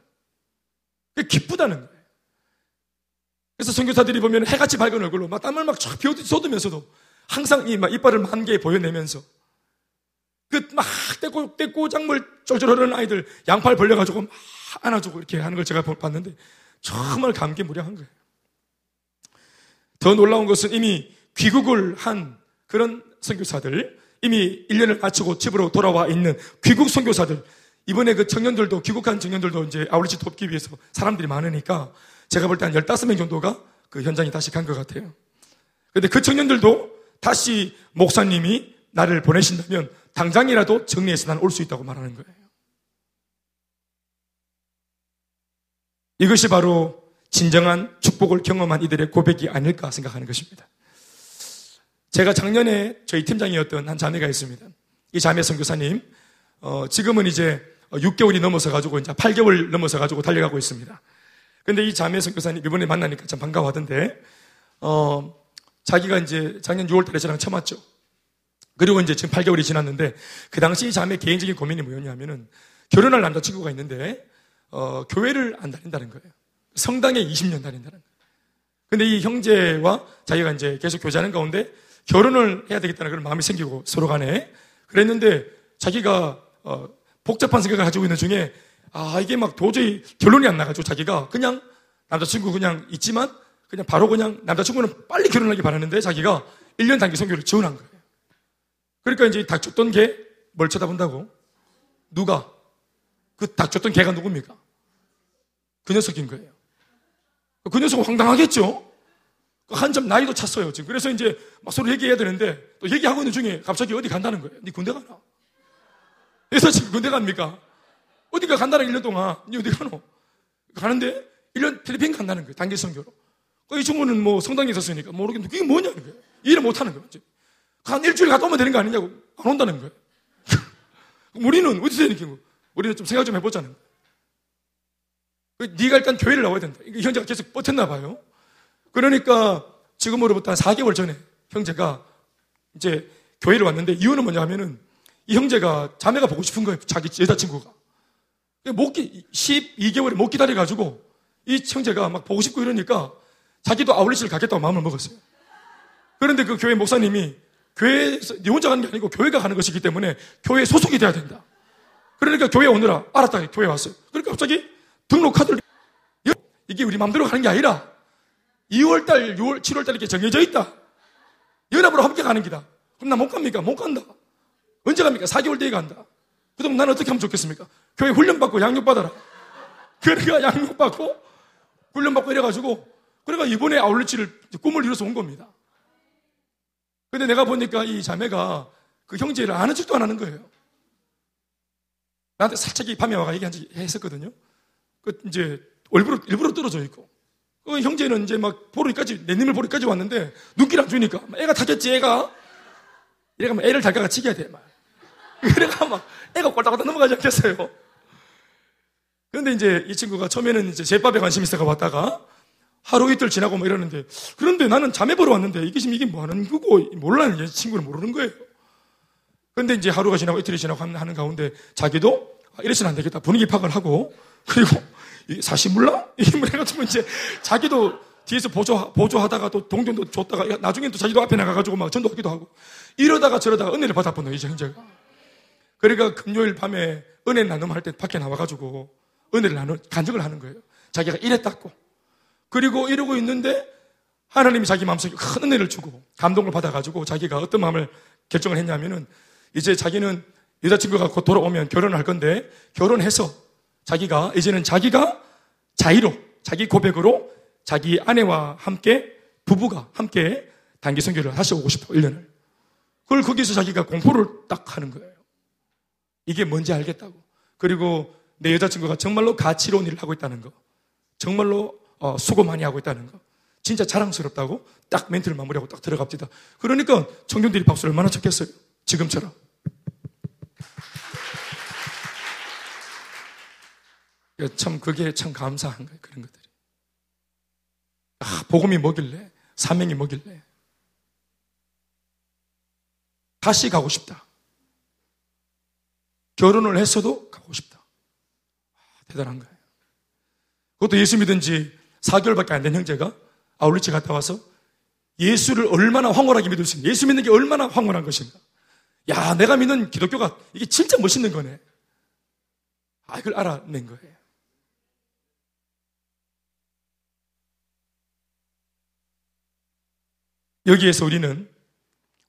그게 기쁘다는 거예요. 그래서 선교사들이 보면 해같이 밝은 얼굴로 막 땀을 막쫙 쏟으면서도 항상 이막 이빨을 만 개 보여내면서 그 작물 쫄쫄 흐르는 아이들 양팔 벌려가지고 막 안아주고 이렇게 하는 걸 제가 봤는데 정말 감개무량한 거예요. 더 놀라운 것은 이미 귀국을 한 그런 선교사들, 이미 1년을 마치고 집으로 돌아와 있는 귀국 선교사들, 이번에 그 청년들도, 귀국한 청년들도 이제 아울리치 돕기 위해서 사람들이 많으니까 제가 볼 때 한 15명 정도가 그 현장에 다시 간 것 같아요. 근데 그 청년들도 다시 목사님이 나를 보내신다면 당장이라도 정리해서 난 올 수 있다고 말하는 거예요. 이것이 바로 진정한 축복을 경험한 이들의 고백이 아닐까 생각하는 것입니다. 제가 작년에 저희 팀장이었던 한 자매가 있습니다. 이 자매 선교사님, 어, 지금은 이제 6개월이 넘어서 가지고 이제 8개월 넘어서 가지고 달려가고 있습니다. 근데 이 자매 선교사님 이번에 만나니까 참 반가워하던데, 어, 자기가 이제 작년 6월 달에 저랑 처음 왔죠. 그리고 이제 지금 8개월이 지났는데, 그 당시 이 자매 개인적인 고민이 뭐였냐면은, 결혼할 남자친구가 있는데, 어, 교회를 안 다닌다는 거예요. 성당에 20년 다닌다는 거예요. 근데 이 형제와 자기가 이제 계속 교제하는 가운데 결혼을 해야 되겠다는 그런 마음이 생기고 서로 간에 그랬는데 자기가 어, 복잡한 생각을 가지고 있는 중에 아 이게 막 도저히 결론이 안 나가지고 자기가 그냥 남자친구 그냥 있지만 그냥 바로 그냥 남자친구는 빨리 결혼하기 바라는데 자기가 1년 단기 성교를 지원한 거예요. 그러니까 이제 닥쳤던 개 뭘 쳐다본다고? 누가? 그 닥쳤던 개가 누굽니까? 그 녀석인 거예요. 그 녀석은 황당하겠죠? 한참 나이도 찼어요, 지금. 그래서 이제 막 서로 얘기해야 되는데, 또 얘기하고 있는 중에 갑자기 어디 간다는 거예요. 니 군대 가나? 그래서 지금 군대 갑니까? 어디가 간다는 1년 동안. 니 어디 가노? 가는데, 1년 필리핀 간다는 거예요. 단기 선교로. 그이 친구는 뭐 성당에 있었으니까 모르겠는데, 그게 뭐냐는 거예요. 이해를 못 하는 거예요. 한 일주일 갔다 오면 되는 거 아니냐고. 안 온다는 거예요. 우리는 어디서 되는 거 우리는 좀 생각 좀 해보자는 거예요. 그 네가 일단 교회를 나와야 된다. 현재가 계속 버텼나 봐요. 그러니까 지금으로부터 한 4개월 전에 형제가 이제 교회를 왔는데 이유는 뭐냐 하면은 이 형제가 자매가 보고 싶은 거예요. 자기 여자친구가. 못 기, 12개월에 못 기다려가지고 이 형제가 막 보고 싶고 이러니까 자기도 아울렛을 가겠다고 마음을 먹었어요. 그런데 그 교회 목사님이 교회에서 네 혼자 가는 게 아니고 교회가 가는 것이기 때문에 교회에 소속이 돼야 된다. 그러니까 교회 오느라 알았다. 교회 왔어요. 그러니까 갑자기 등록 카드를 이게 우리 마음대로 가는 게 아니라 2월달, 6월, 7월달 이렇게 정해져 있다. 연합으로 함께 가는 기다. 그럼 나 못 갑니까? 못 간다. 언제 갑니까? 4개월 뒤에 간다. 그럼 나는 어떻게 하면 좋겠습니까? 교회 훈련받고 양육받아라. 그러니까 양육받고 훈련받고 이래가지고 그러니까 이번에 아울렛을 꿈을 이뤄서 온 겁니다. 근데 내가 보니까 이 자매가 그 형제를 아는 척도 안 하는 거예요. 나한테 살짝 이 밤에 와가 얘기한 적 했었거든요. 그 이제 일부러, 일부러 떨어져 있고. 그 형제는 이제 막 보리까지, 내 님을 보리까지 왔는데, 눈길 안 주니까, 애가 타겠지, 애가. 이래가 애를 달가가 치게 돼, 막. 그래가 막, 애가 꼴딱꼴딱 넘어가지 않겠어요. 그런데 이제 이 친구가 처음에는 이제 제밥에 관심 있어가 왔다가, 하루 이틀 지나고 뭐 이러는데, 그런데 나는 자매 보러 왔는데, 이게 지금 이게 뭐 하는 거고, 몰라, 이 친구는 모르는 거예요. 근데 이제 하루가 지나고 이틀이 지나고 하는 가운데, 자기도, 아, 이래서는 안 되겠다. 분위기 파악을 하고, 그리고 사실 몰라? 이뭐 해가지고 이제 자기도 뒤에서 보조, 보조하다가 또 동전도 줬다가 나중엔 또 자기도 앞에 나가가지고 막 전도하기도 하고 이러다가 저러다가 은혜를 받아본 거예요, 이제 형제가. 그러니까 금요일 밤에 은혜 나눔 할 때 밖에 나와가지고 은혜를 나누, 간증을 하는 거예요. 자기가 이랬다고. 그리고 이러고 있는데 하나님이 자기 마음속에 큰 은혜를 주고 감동을 받아가지고 자기가 어떤 마음을 결정을 했냐면은 이제 자기는 여자친구가 곧 돌아오면 결혼을 할 건데 결혼해서 자기가 이제는 자기가 자의로 자기 고백으로 자기 아내와 함께 부부가 함께 단기 선교를 다시 오고 싶어 1년을. 그걸 거기서 자기가 공포를 딱 하는 거예요. 이게 뭔지 알겠다고. 그리고 내 여자친구가 정말로 가치로운 일을 하고 있다는 거. 정말로 어, 수고 많이 하고 있다는 거. 진짜 자랑스럽다고 딱 멘트를 마무리하고 딱 들어갑니다. 그러니까 청년들이 박수를 얼마나 쳤겠어요. 지금처럼. 참 그게 참 감사한 거예요. 그런 것들이. 아, 복음이 뭐길래? 사명이 뭐길래? 다시 가고 싶다. 결혼을 했어도 가고 싶다. 아, 대단한 거예요. 그것도 예수 믿은 지 4개월밖에 안 된 형제가 아울리치 갔다 와서 예수를 얼마나 황홀하게 믿을 수 있는, 예수 믿는 게 얼마나 황홀한 것인가. 야, 내가 믿는 기독교가 이게 진짜 멋있는 거네. 아, 이걸 알아낸 거예요. 여기에서 우리는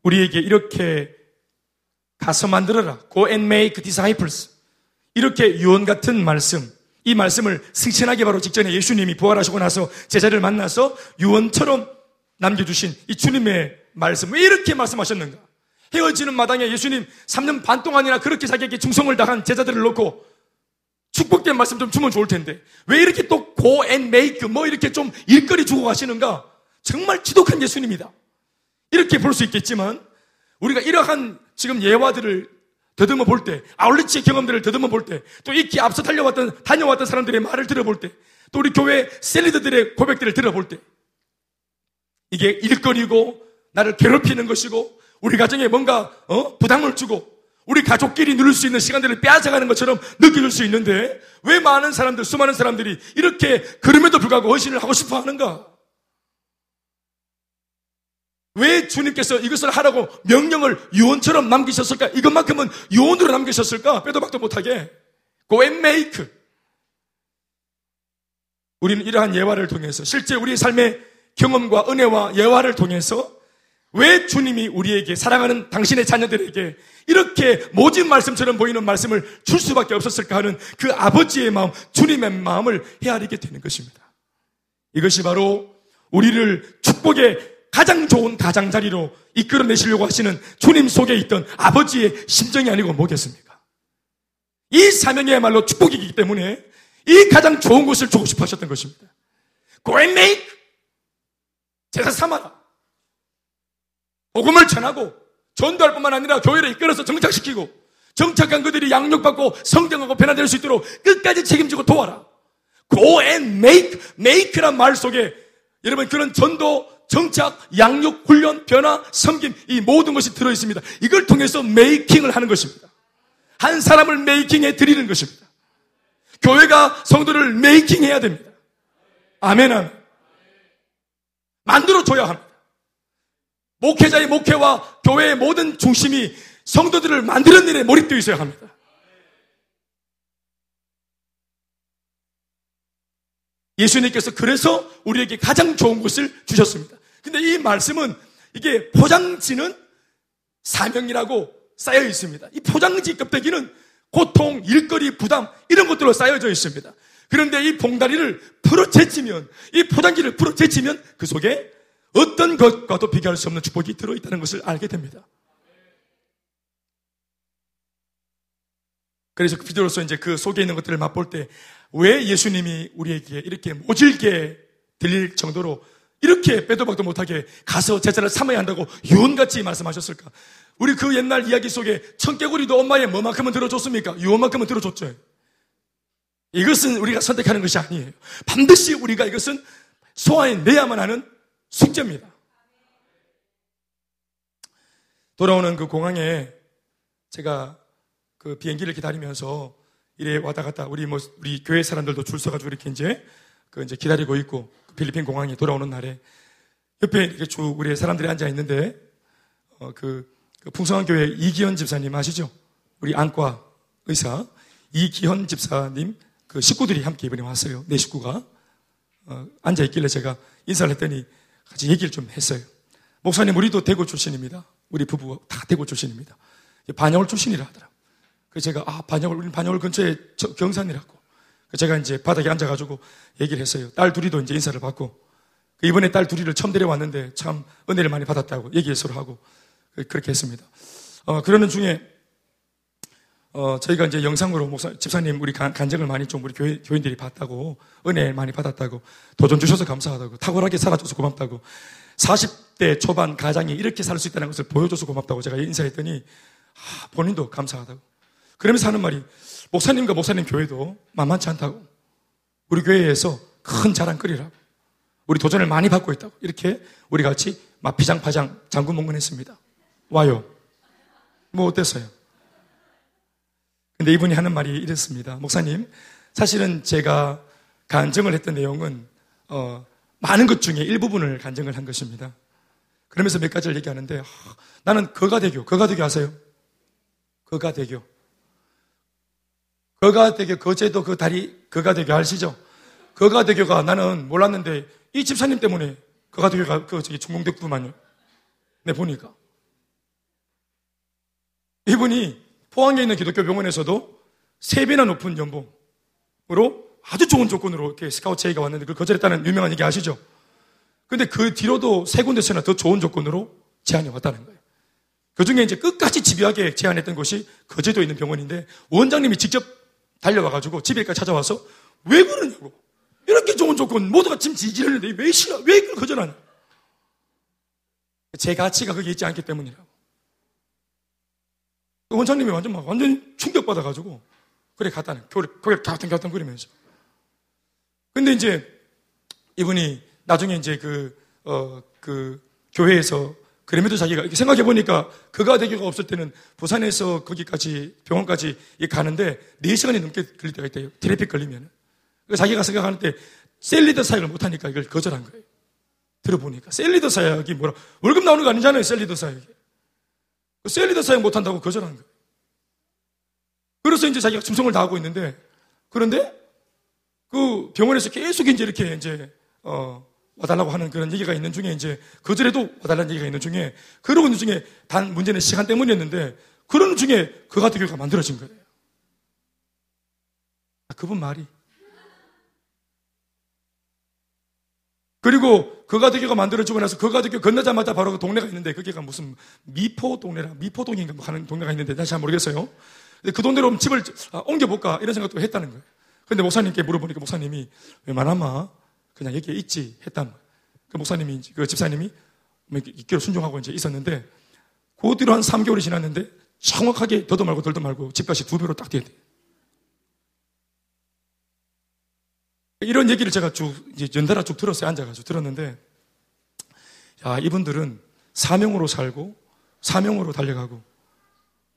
우리에게 이렇게 가서 만들어라. Go and make disciples. 이렇게 유언 같은 말씀, 이 말씀을 승천하기 바로 직전에 예수님이 부활하시고 나서 제자를 만나서 유언처럼 남겨주신 이 주님의 말씀, 왜 이렇게 말씀하셨는가? 헤어지는 마당에 예수님 3년 반 동안이나 그렇게 자기에게 충성을 다한 제자들을 놓고 축복된 말씀 좀 주면 좋을 텐데 왜 이렇게 또 go and make 뭐 이렇게 좀 일거리 주고 가시는가? 정말 지독한 예수님이다. 이렇게 볼 수 있겠지만 우리가 이러한 지금 예화들을 더듬어 볼 때, 아울리치의 경험들을 더듬어 볼 때, 또 익히 앞서 달려왔던, 다녀왔던 사람들의 말을 들어볼 때, 또 우리 교회 셀리드들의 고백들을 들어볼 때, 이게 일거리고, 나를 괴롭히는 것이고, 우리 가정에 뭔가, 어? 부담을 주고, 우리 가족끼리 누릴 수 있는 시간들을 빼앗아가는 것처럼 느껴질 수 있는데, 왜 많은 사람들, 수많은 사람들이 이렇게 그럼에도 불구하고 헌신을 하고 싶어 하는가? 왜 주님께서 이것을 하라고 명령을 유언처럼 남기셨을까? 이것만큼은 유언으로 남기셨을까? 빼도 박도 못하게. Go and make. 우리는 이러한 예화를 통해서 실제 우리의 삶의 경험과 은혜와 예화를 통해서 왜 주님이 우리에게 사랑하는 당신의 자녀들에게 이렇게 모진 말씀처럼 보이는 말씀을 줄 수밖에 없었을까 하는 그 아버지의 마음, 주님의 마음을 헤아리게 되는 것입니다. 이것이 바로 우리를 축복의 가장 좋은 가장자리로 이끌어내시려고 하시는 주님 속에 있던 아버지의 심정이 아니고 뭐겠습니까? 이 사명이야말로 축복이기 때문에 이 가장 좋은 것을 주고 싶어 하셨던 것입니다. Go and make! 제사 삼아라. 복음을 전하고 전도할 뿐만 아니라 교회를 이끌어서 정착시키고 정착한 그들이 양육받고 성장하고 변화될 수 있도록 끝까지 책임지고 도와라. Go and make, make란 말 속에 여러분 그런 전도 정착, 양육, 훈련, 변화, 섬김 이 모든 것이 들어 있습니다. 이걸 통해서 메이킹을 하는 것입니다. 한 사람을 메이킹해 드리는 것입니다. 교회가 성도를 메이킹해야 됩니다. 아멘 아멘. 만들어 줘야 합니다. 목회자의 목회와 교회의 모든 중심이 성도들을 만드는 일에 몰입되어 있어야 합니다. 예수님께서 그래서 우리에게 가장 좋은 것을 주셨습니다. 근데 이 말씀은 이게 포장지는 사명이라고 쌓여 있습니다. 이 포장지 껍데기는 고통, 일거리, 부담 이런 것들로 쌓여져 있습니다. 그런데 이 봉다리를 풀어 제치면 이 포장지를 풀어 제치면 그 속에 어떤 것과도 비교할 수 없는 축복이 들어 있다는 것을 알게 됩니다. 그래서 그 비디오로서 이제 그 속에 있는 것들을 맛볼 때 왜 예수님이 우리에게 이렇게 모질게 들릴 정도로 이렇게 빼도 박도 못하게 가서 제자를 삼아야 한다고 유언같이 말씀하셨을까? 우리 그 옛날 이야기 속에 청개구리도 엄마의 뭐만큼은 들어줬습니까? 유언만큼은 들어줬죠. 이것은 우리가 선택하는 것이 아니에요. 반드시 우리가 이것은 소화해내야만 하는 숙제입니다. 돌아오는 그 공항에 제가 그 비행기를 기다리면서 이래 왔다 갔다 우리 뭐 우리 교회 사람들도 줄 서가지고 이렇게 이제 그 이제 기다리고 있고 그 필리핀 공항에 돌아오는 날에 옆에 이렇게 쭉 우리 사람들이 앉아 있는데 어 그 그 풍성한 교회 이기현 집사님 아시죠? 우리 안과 의사 이기현 집사님 그 식구들이 함께 이번에 왔어요. 내 식구가 어, 앉아 있길래 제가 인사를 했더니 같이 얘기를 좀 했어요. 목사님 우리도 대구 출신입니다. 우리 부부 다 대구 출신입니다. 반영을 출신이라 하더라. 그래서 제가 아 반영을 우리 반영을 근처에 경산이라고. 제가 이제 바닥에 앉아가지고 얘기를 했어요. 딸 둘이도 이제 인사를 받고 그 이번에 딸 둘이를 처음 데려왔는데 참 은혜를 많이 받았다고 얘기를 서로 하고 그렇게 했습니다. 어, 그러는 중에 어, 저희가 이제 영상으로 목사, 집사님 우리 간, 간증을 많이 좀 우리 교회, 교인들이 봤다고 은혜 많이 받았다고 도전 주셔서 감사하다고 탁월하게 살아줘서 고맙다고 40대 초반 가장이 이렇게 살 수 있다는 것을 보여줘서 고맙다고 제가 인사했더니 아, 본인도 감사하다고 그러면서 하는 말이 목사님과 목사님 교회도 만만치 않다고. 우리 교회에서 큰 자랑거리라고. 우리 도전을 많이 받고 있다고. 이렇게 우리 같이 마피장파장 장군몽근했습니다. 와요. 뭐 어땠어요? 근데 이분이 하는 말이 이랬습니다. 목사님, 사실은 제가 간증을 했던 내용은 어, 많은 것 중에 일부분을 간증을 한 것입니다. 그러면서 몇 가지를 얘기하는데 아, 나는 거가대교, 거가대교 아세요? 거가대교. 거가대교, 거제도 그 다리, 거가대교 아시죠? 거가대교가 나는 몰랐는데 이 집사님 때문에 거가대교가 그 저기 중공됐구만요. 내 보니까. 이분이 포항에 있는 기독교 병원에서도 세 배나 높은 연봉으로 아주 좋은 조건으로 이렇게 스카우트 제의가 왔는데 그걸 거절했다는 유명한 얘기 아시죠? 근데 그 뒤로도 세 군데서나 더 좋은 조건으로 제안이 왔다는 거예요. 그 중에 이제 끝까지 집요하게 제안했던 곳이 거제도에 있는 병원인데 원장님이 직접 달려와가지고 집에까지 찾아와서 왜 그러냐고. 이렇게 좋은 조건 모두가 지금 지지했는데 왜 싫어? 왜 이걸 거절하냐? 제 가치가 거기 있지 않기 때문이라고. 그 원장님이 완전 막 완전 충격받아가지고 그래 갔다는 고개 갸우뚱갸우뚱거리면서. 근데 이제 이분이 나중에 이제 그, 어, 그 교회에서 그럼에도 자기가 생각해 보니까 그가 대교가 없을 때는 부산에서 거기까지 병원까지 가는데 4시간이 넘게 걸릴 때가 있대요. 트래픽 걸리면. 자기가 생각하는 때 cell leader 사역을 못하니까 이걸 거절한 거예요. 들어보니까. cell leader 사역이 뭐라, 월급 나오는 거 아니잖아요, cell leader 사역이. 그 cell leader 사역 못한다고 거절한 거예요. 그래서 이제 자기가 충성을 다하고 있는데, 그런데 그 병원에서 계속 이제 이렇게 이제, 어, 와달라고 하는 그런 얘기가 있는 중에 이제 거절해도 와달라는 얘기가 있는 중에 그러고 있는 중에 단 문제는 시간 때문이었는데 그런 중에 그 같은 교회가 만들어진 거예요. 아, 그분 말이. 그리고 그 같은 교회가 만들어지고 나서 그 교회 건너자마자 바로 그 동네가 있는데 거기가 무슨 미포 동네라 미포동인가 뭐 하는 동네가 있는데 다시 잘 모르겠어요. 근데 그 동네로 집을 아, 옮겨볼까 이런 생각도 했다는 거예요. 근데 목사님께 물어보니까 목사님이 웬만하면 그냥 여기에 있지 거예요. 그 목사님이, 그 집사님이 있기로 순종하고 이제 있었는데, 그 뒤로 한 3개월이 지났는데, 정확하게 더도 말고 덜도 말고 집값이 두 배로 딱 뛰어야 돼. 이런 얘기를 제가 쭉, 이제 연달아 쭉 들었어요. 앉아가지고 들었는데, 야, 이분들은 사명으로 살고, 사명으로 달려가고,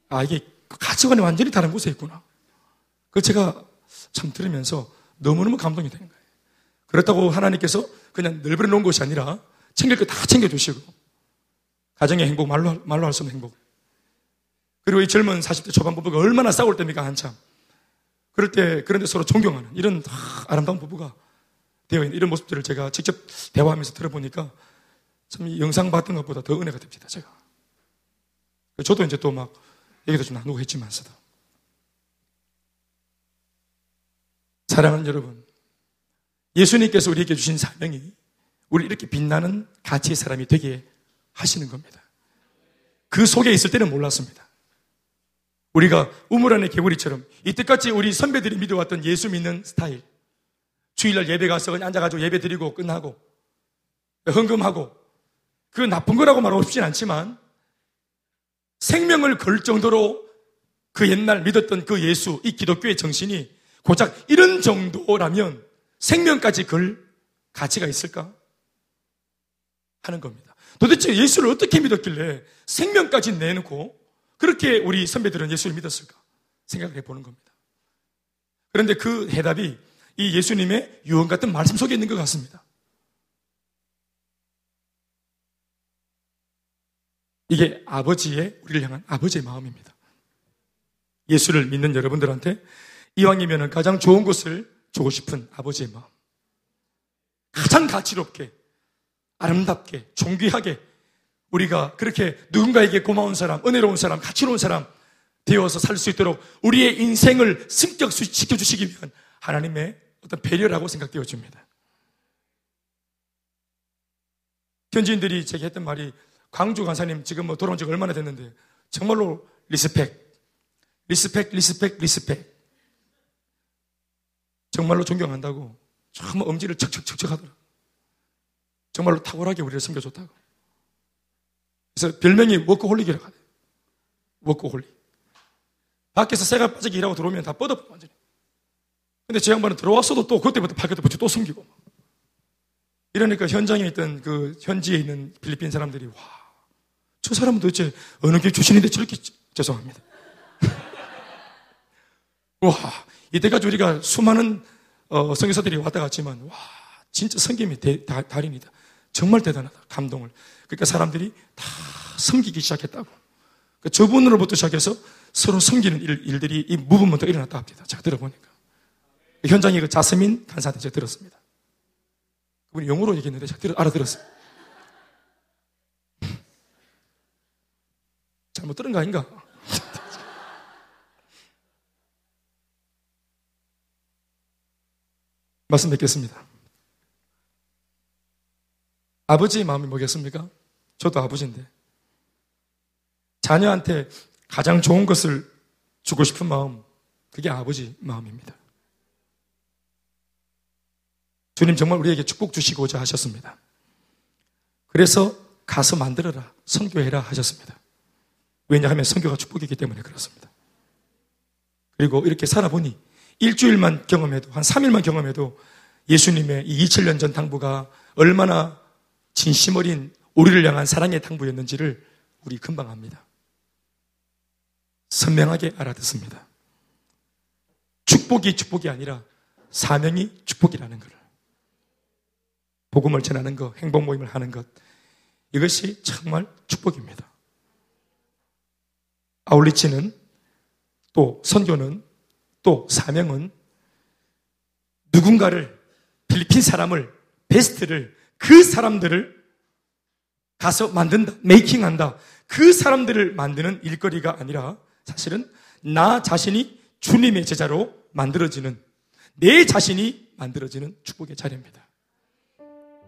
아, 이게 가치관이 완전히 다른 곳에 있구나. 그 제가 참 들으면서 너무너무 감동이 되는 거예요. 그렇다고 하나님께서 그냥 늘버려 놓은 것이 아니라 챙길 거 다 챙겨주시고 가정의 행복 말로, 말로 할 수 없는 행복. 그리고 이 젊은 40대 초반 부부가 얼마나 싸울 때입니까 한참. 그럴 때 그런데 서로 존경하는 이런 아름다운 부부가 되어 있는 이런 모습들을 제가 직접 대화하면서 들어보니까 참 영상 봤던 것보다 더 은혜가 됩니다 제가. 저도 이제 또 막 얘기도 좀 나누고 했지만서도. 사랑하는 여러분 예수님께서 우리에게 주신 사명이 우리 이렇게 빛나는 가치의 사람이 되게 하시는 겁니다. 그 속에 있을 때는 몰랐습니다. 우리가 우물 안의 개구리처럼 이때까지 우리 선배들이 믿어왔던 예수 믿는 스타일. 주일날 예배 가서 그냥 앉아가지고 예배 드리고 끝나고 헌금하고 그 나쁜 거라고 말하고 싶진 않지만 생명을 걸 정도로 그 옛날 믿었던 그 예수, 이 기독교의 정신이 고작 이런 정도라면 생명까지 걸 가치가 있을까? 하는 겁니다. 도대체 예수를 어떻게 믿었길래 생명까지 내놓고 그렇게 우리 선배들은 예수를 믿었을까? 생각을 해보는 겁니다. 그런데 그 해답이 이 예수님의 유언 같은 말씀 속에 있는 것 같습니다. 이게 아버지의, 우리를 향한 아버지의 마음입니다. 예수를 믿는 여러분들한테 이왕이면 가장 좋은 것을 주고 싶은 아버지의 마음. 가장 가치롭게, 아름답게, 존귀하게 우리가 그렇게 누군가에게 고마운 사람, 은혜로운 사람, 가치로운 사람 되어서 살 수 있도록 우리의 인생을 승격시켜 주시기 위한 하나님의 어떤 배려라고 생각되어 줍니다. 현지인들이 제게 했던 말이 광주 간사님 지금 뭐 돌아온 지가 얼마나 됐는데 정말로 respect, respect, respect, respect. 정말로 존경한다고 정말 엄지를 척척척척 하더라. 정말로 탁월하게 우리를 섬겨줬다고. 그래서 별명이 workaholic이라고 하네. 워크홀릭. 밖에서 새가 빠지게 일하고 들어오면 다 뻗어 완전히. 근데 제 양반은 들어왔어도 또 그때부터 밖에도 붙여 또 숨기고. 이러니까 현장에 있던 그 현지에 있는 필리핀 사람들이 와, 저 사람은 도대체 어느 교 출신인데 저렇게 죄송합니다. 와, 이때까지 우리가 수많은 어, 성교사들이 왔다 갔지만 와, 진짜 성김이 대, 다, 달인이다. 정말 대단하다. 감동을. 그러니까 사람들이 다 섬기기 시작했다고. 그러니까 저분으로부터 시작해서 서로 섬기는 일, 들이이 무브먼트가 일어났다 합니다. 제가 들어보니까. 현장에 그 자스민 간사한테 제가 들었습니다. 그분이 영어로 얘기했는데 제가 들어, 알아들었어요. 잘못 들은 거 아닌가? 말씀 뵙겠습니다. 아버지의 마음이 뭐겠습니까? 저도 아버지인데. 자녀한테 가장 좋은 것을 주고 싶은 마음, 그게 아버지 마음입니다. 주님 정말 우리에게 축복 주시고자 하셨습니다. 그래서 가서 만들어라, 선교해라 하셨습니다. 왜냐하면 선교가 축복이기 때문에 그렇습니다. 그리고 이렇게 살아보니 일주일만 경험해도, 한 3일만 경험해도 예수님의 이 2000년 전 당부가 얼마나 진심 어린 우리를 향한 사랑의 당부였는지를 우리 금방 합니다. 선명하게 알아듣습니다. 축복이 축복이 아니라 사명이 축복이라는 것을. 복음을 전하는 것, 행복 모임을 하는 것. 이것이 정말 축복입니다. 아울리치는 또 선교는 또 사명은 누군가를 필리핀 사람을 베스트를 그 사람들을 가서 만든다, 메이킹한다. 그 사람들을 만드는 일거리가 아니라 사실은 나 자신이 주님의 제자로 만들어지는 내 자신이 만들어지는 축복의 자리입니다.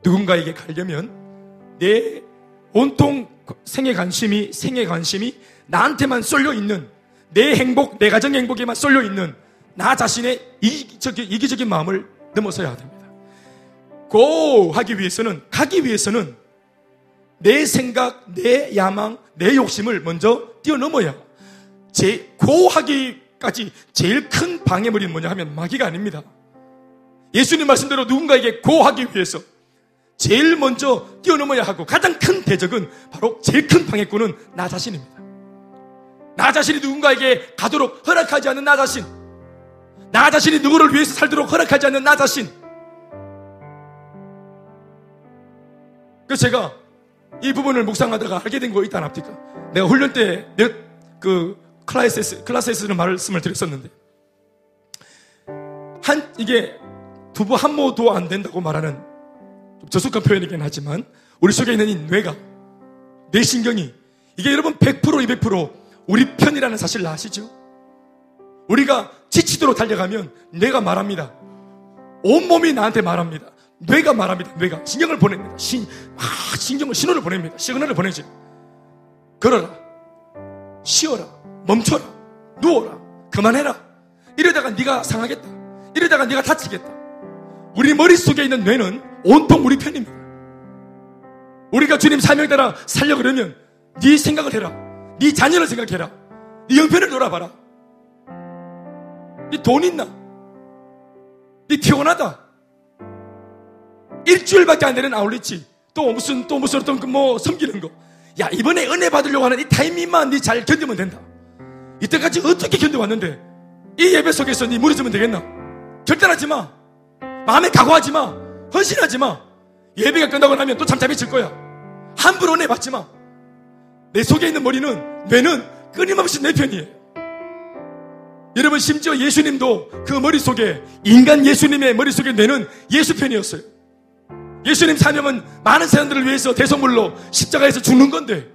누군가에게 가려면 내 온통 생의 관심이 생의 관심이 나한테만 쏠려 있는 내 행복, 내 가정 행복에만 쏠려 있는 나 자신의 이기적인, 이기적인 마음을 넘어서야 됩니다. 고 하기 위해서는 가기 위해서는 내 생각, 내 야망, 내 욕심을 먼저 뛰어넘어야 제 고 하기까지 제일 큰 방해물이 뭐냐 하면 마귀가 아닙니다. 예수님 말씀대로 누군가에게 고 하기 위해서 제일 먼저 뛰어넘어야 하고 가장 큰 대적은 바로 제일 큰 방해꾼은 나 자신입니다. 나 자신이 누군가에게 가도록 허락하지 않는 나 자신. 나 자신이 누구를 위해서 살도록 허락하지 않는 나 자신. 그래서 제가 이 부분을 묵상하다가 알게 된 거 있다 납니까? 내가 훈련 때 몇 그 클라스에서, 클라스에서는 말씀을 드렸었는데 한 이게 두부 한 모도 안 된다고 말하는 저속한 표현이긴 하지만 우리 속에 있는 이 뇌가 뇌신경이 이게 여러분 100% 200% 우리 편이라는 사실을 아시죠? 우리가 지치도록 달려가면 뇌가 말합니다. 온몸이 나한테 말합니다. 뇌가 말합니다. 뇌가 신경을 보냅니다. 신, 아, 신경을 신호를 보냅니다. 시그널을 보내죠. 걸어라. 쉬어라. 멈춰라. 누워라. 그만해라. 이러다가 네가 상하겠다. 이러다가 네가 다치겠다. 우리 머릿속에 있는 뇌는 온통 우리 편입니다. 우리가 주님 사명 따라 살려 그러면 네 생각을 해라. 네 자녀를 생각해라. 네 형편을 놀아봐라. 네 돈 있나? 네 피곤하다. 일주일밖에 안 되는 아울렛이 또 무슨 또 무슨 어떤 그뭐 섬기는 거. 야 이번에 은혜 받으려고 하는 이 타이밍만 네 잘 견디면 된다. 이때까지 어떻게 견뎌왔는데 이 예배 속에서 네 무너지면 되겠나? 결단하지 마. 마음에 각오하지 마. 헌신하지 마. 예배가 끝나고 나면 또 잠잠히 질 거야. 함부로 은혜 받지 마. 내 속에 있는 머리는 뇌는 끊임없이 내 편이에요. 여러분 심지어 예수님도 그 머릿속에 인간 예수님의 머릿속에 뇌는 예수 편이었어요. 예수님 사명은 많은 사람들을 위해서 대성물로 십자가에서 죽는 건데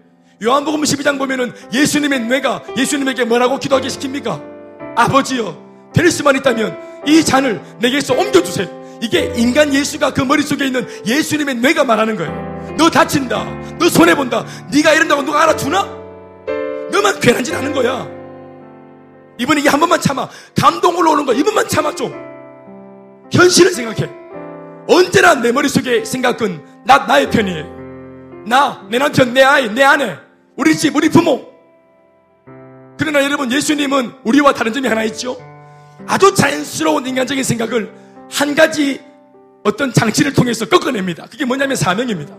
요한복음 12장 보면은 예수님의 뇌가 예수님에게 뭐라고 기도하게 시킵니까? 아버지여 될 수만 있다면 이 잔을 내게서 옮겨주세요. 이게 인간 예수가 그 머릿속에 있는 예수님의 뇌가 말하는 거예요. 너 다친다. 너 손해본다. 네가 이런다고 누가 알아주나? 너만 괜한 짓 하는 거야. 이번에 이게 한 번만 참아. 감동 올라오는 거야. 이번만 참아 좀. 현실을 생각해. 언제나 내 머릿속에 생각은 나, 나의 편이에요. 나, 내 남편, 내 아이, 내 아내, 우리 집, 우리 부모. 그러나 여러분, 예수님은 우리와 다른 점이 하나 있죠? 아주 자연스러운 인간적인 생각을 한 가지 어떤 장치를 통해서 꺾어냅니다. 그게 뭐냐면 사명입니다.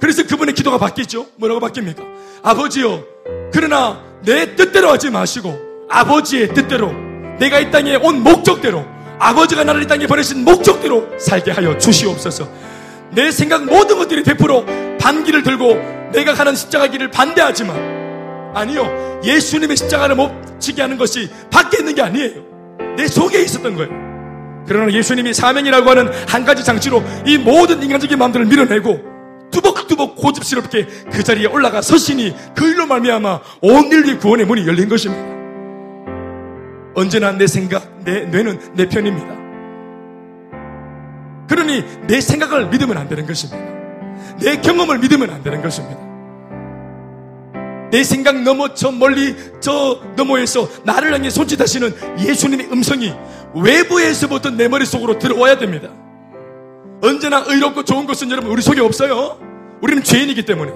그래서 그분의 기도가 바뀌죠? 뭐라고 바뀝니까? 아버지요. 그러나 내 뜻대로 하지 마시고 아버지의 뜻대로 내가 이 땅에 온 목적대로 아버지가 나를 이 땅에 보내신 목적대로 살게 하여 주시옵소서. 내 생각 모든 것들이 100% 반기를 들고 내가 가는 십자가 길을 반대하지만 아니요. 예수님의 십자가를 못 지게 하는 것이 밖에 있는 게 아니에요. 내 속에 있었던 거예요. 그러나 예수님이 사명이라고 하는 한 가지 장치로 이 모든 인간적인 마음들을 밀어내고 뚜벅뚜벅 고집스럽게 그 자리에 올라가 서시니 그 일로 말미암아 온 인류의 구원의 문이 열린 것입니다. 언제나 내 생각, 내 뇌는 내 편입니다. 그러니 내 생각을 믿으면 안 되는 것입니다. 내 경험을 믿으면 안 되는 것입니다. 내 생각 넘어 저 멀리 저 너머에서 나를 향해 손짓하시는 예수님의 음성이 외부에서부터 내 머릿속으로 들어와야 됩니다. 언제나 의롭고 좋은 것은 여러분 우리 속에 없어요. 우리는 죄인이기 때문에.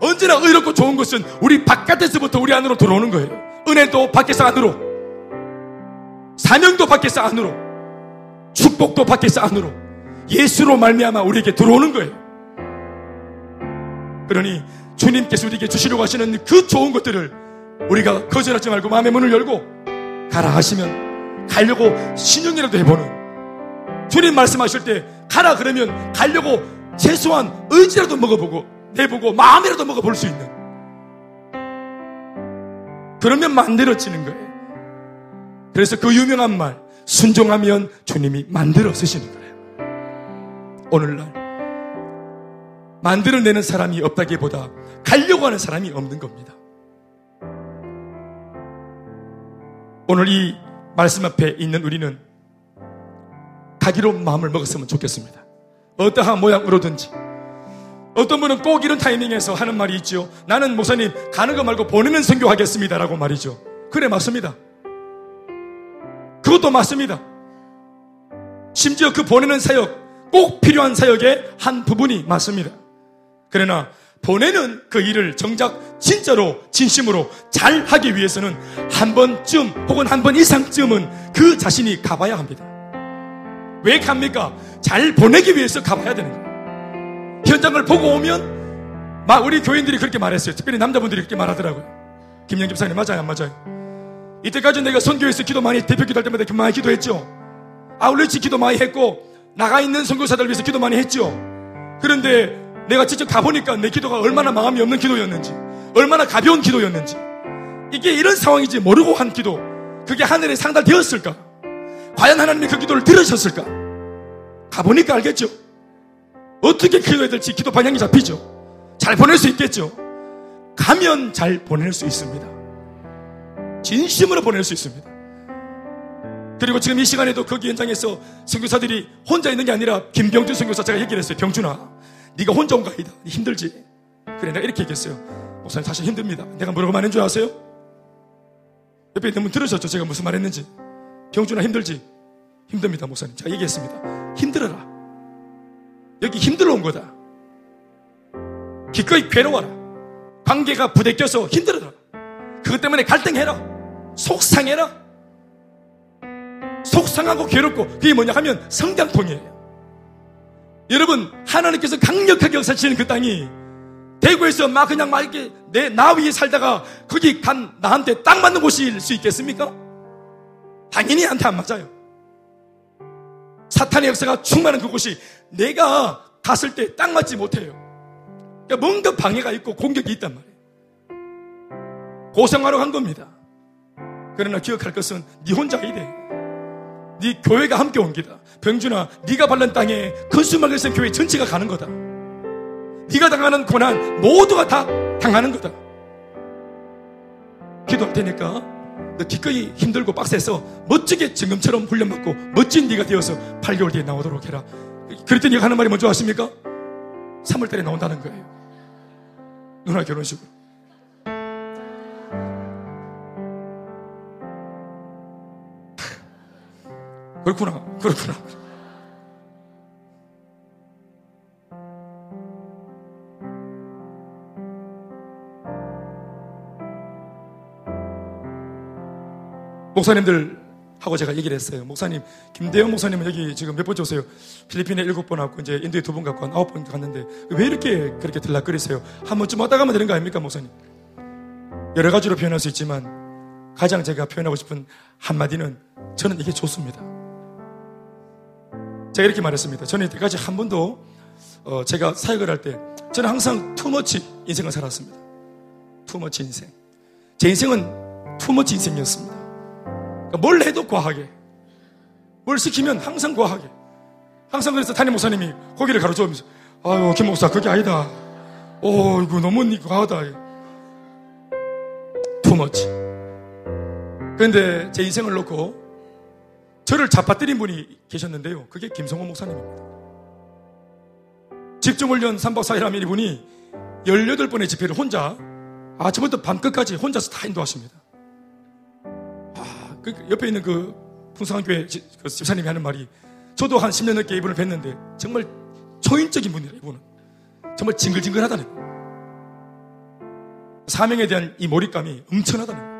언제나 의롭고 좋은 것은 우리 바깥에서부터 우리 안으로 들어오는 거예요. 은혜도 밖에서 안으로. 사명도 밖에서 안으로 축복도 밖에서 안으로 예수로 말미암아 우리에게 들어오는 거예요. 그러니 주님께서 우리에게 주시려고 하시는 그 좋은 것들을 우리가 거절하지 말고 마음의 문을 열고 가라 하시면 가려고 신용이라도 해보는 주님 말씀하실 때 가라 그러면 가려고 최소한 의지라도 먹어보고 내보고 마음이라도 먹어볼 수 있는 그러면 만들어지는 거예요. 그래서 그 유명한 말, 순종하면 주님이 만들어 쓰시는 거예요. 오늘날, 만들어내는 사람이 없다기보다 가려고 하는 사람이 없는 겁니다. 오늘 이 말씀 앞에 있는 우리는 가기로 마음을 먹었으면 좋겠습니다. 어떠한 모양으로든지. 어떤 분은 꼭 이런 타이밍에서 하는 말이 있죠. 나는 목사님 가는 거 말고 보내는 선교하겠습니다라고 말이죠. 그래 맞습니다. 그것도 맞습니다. 심지어 그 보내는 사역, 꼭 필요한 사역의 한 부분이 맞습니다. 그러나 보내는 그 일을 정작 진짜로 진심으로 잘 하기 위해서는 한 번쯤 혹은 한 번 이상쯤은 그 자신이 가봐야 합니다. 왜 갑니까? 잘 보내기 위해서 가봐야 되는 거예요. 현장을 보고 오면 막 우리 교인들이 그렇게 말했어요. 특별히 남자분들이 그렇게 말하더라고요. 김영 집사님 맞아요, 안 맞아요? 이때까지 내가 선교에서 기도 많이 대표 기도할 때마다 많이 기도했죠. 아울렛이 기도 많이 했고 나가 있는 선교사들 위해서 기도 많이 했죠. 그런데 내가 직접 가보니까 내 기도가 얼마나 마음이 없는 기도였는지 얼마나 가벼운 기도였는지 이게 이런 상황이지 모르고 한 기도 그게 하늘에 상달되었을까? 과연 하나님이 그 기도를 들으셨을까? 가보니까 알겠죠. 어떻게 기도해야 될지 기도 방향이 잡히죠. 잘 보낼 수 있겠죠. 가면 잘 보낼 수 있습니다. 진심으로 보낼 수 있습니다. 그리고 지금 이 시간에도 거기 현장에서 선교사들이 혼자 있는 게 아니라 김병준 선교사 제가 얘기를 했어요. 병준아, 네가 혼자 온 거 아니다. 힘들지? 그래 내가 이렇게 얘기했어요. 목사님 사실 힘듭니다. 내가 뭐라고 말한 줄 아세요? 옆에 너무 들으셨죠? 제가 무슨 말 했는지. 병준아 힘들지? 힘듭니다, 목사님. 제가 얘기했습니다. 힘들어라. 여기 힘들어 온 거다. 기꺼이 괴로워라. 관계가 부대껴서 힘들어라. 그것 때문에 갈등해라. 속상해라. 속상하고 괴롭고 그게 뭐냐 하면 성장통이에요. 여러분 하나님께서 강력하게 역사하시는 그 땅이 대구에서 막 그냥 막 이렇게 내 나 위에 살다가 거기 간 나한테 딱 맞는 곳일 수 있겠습니까? 당연히 한테 안 맞아요. 사탄의 역사가 충만한 그곳이 내가 갔을 때 딱 맞지 못해요. 그러니까 뭔가 방해가 있고 공격이 있단 말이에요. 고생하러 간 겁니다. 그러나 기억할 것은 네 혼자 이래. 네 교회가 함께 온 기다. 병준아, 네가 발른 땅에 건수막을 쓴 교회 전체가 가는 거다. 네가 당하는 고난 모두가 다 당하는 거다. 기도할 테니까 너 기꺼이 힘들고 빡세서 멋지게 지금처럼 훈련받고 멋진 네가 되어서 8개월 뒤에 나오도록 해라. 그랬더니 하는 말이 뭔지 아십니까? 3월달에 나온다는 거예요. 누나 결혼식으로. 그렇구나. 그렇구나. 목사님들 하고 제가 얘기를 했어요. 목사님, 김대영 목사님은 여기 지금 몇 번째 오세요? 필리핀에 일곱 번 왔고, 이제 인도에 두 번 갔고, 한 아홉 번 갔는데, 왜 이렇게 그렇게 들락거리세요? 한 번쯤 왔다 가면 되는 거 아닙니까, 목사님? 여러 가지로 표현할 수 있지만, 가장 제가 표현하고 싶은 한마디는, 저는 이게 좋습니다. 제가 이렇게 말했습니다. 저는 이때까지 한 번도 어, 제가 사역을 할 때 저는 항상 투머치 인생을 살았습니다. 투머치 인생. 제 인생은 투머치 인생이었습니다. 그러니까 뭘 해도 과하게. 뭘 시키면 항상 과하게. 항상 그래서 담임 목사님이 고기를 가로저으면서 아유 김 목사 그게 아니다. 오 이거 너무 과하다. 투머치. 그런데 제 인생을 놓고 저를 잡아뜨린 분이 계셨는데요. 그게 김성호 목사님입니다. 집중훈련 3박 4일 하면 이분이 18번의 집회를 혼자 아침부터 밤 끝까지 혼자서 다 인도하십니다. 아, 그 옆에 있는 그 풍성한교회 그 집사님이 하는 말이 저도 한 10년 넘게 이분을 뵀는데 정말 초인적인 분이라 이분은. 정말 징글징글하다는 거예요. 사명에 대한 이 몰입감이 엄청나다는 거예요.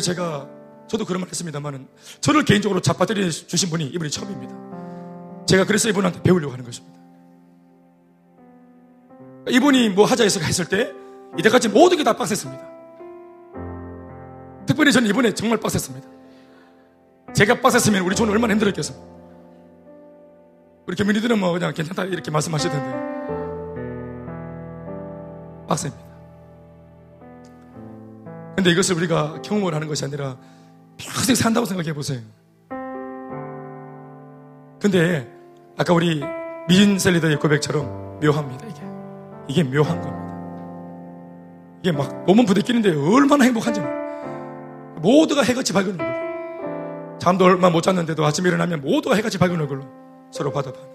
제가 저도 그런 말 했습니다만은 저를 개인적으로 잡아들여 주신 분이 이분이 처음입니다. 제가 그래서 이분한테 배우려고 하는 것입니다. 이분이 뭐 하자 해서 했을 때 이때까지 모든 게 다 빡셌습니다. 특별히 저는 이번에 정말 빡셌습니다. 제가 빡셌으면 우리 존은 얼마나 힘들었겠어. 우리 교민이들은 뭐 그냥 괜찮다 이렇게 말씀하시던데 빡셉니다. 근데 이것을 우리가 경험을 하는 것이 아니라 평생 산다고 생각해 보세요. 근데 아까 우리 미진 셀리더의 고백처럼 묘합니다, 이게. 이게 묘한 겁니다. 이게 막 몸은 부대끼는데 얼마나 행복한지 모두가 해같이 밝은 얼굴. 잠도 얼마 못 잤는데도 아침에 일어나면 모두가 해같이 밝은 얼굴로 서로 받아봐는.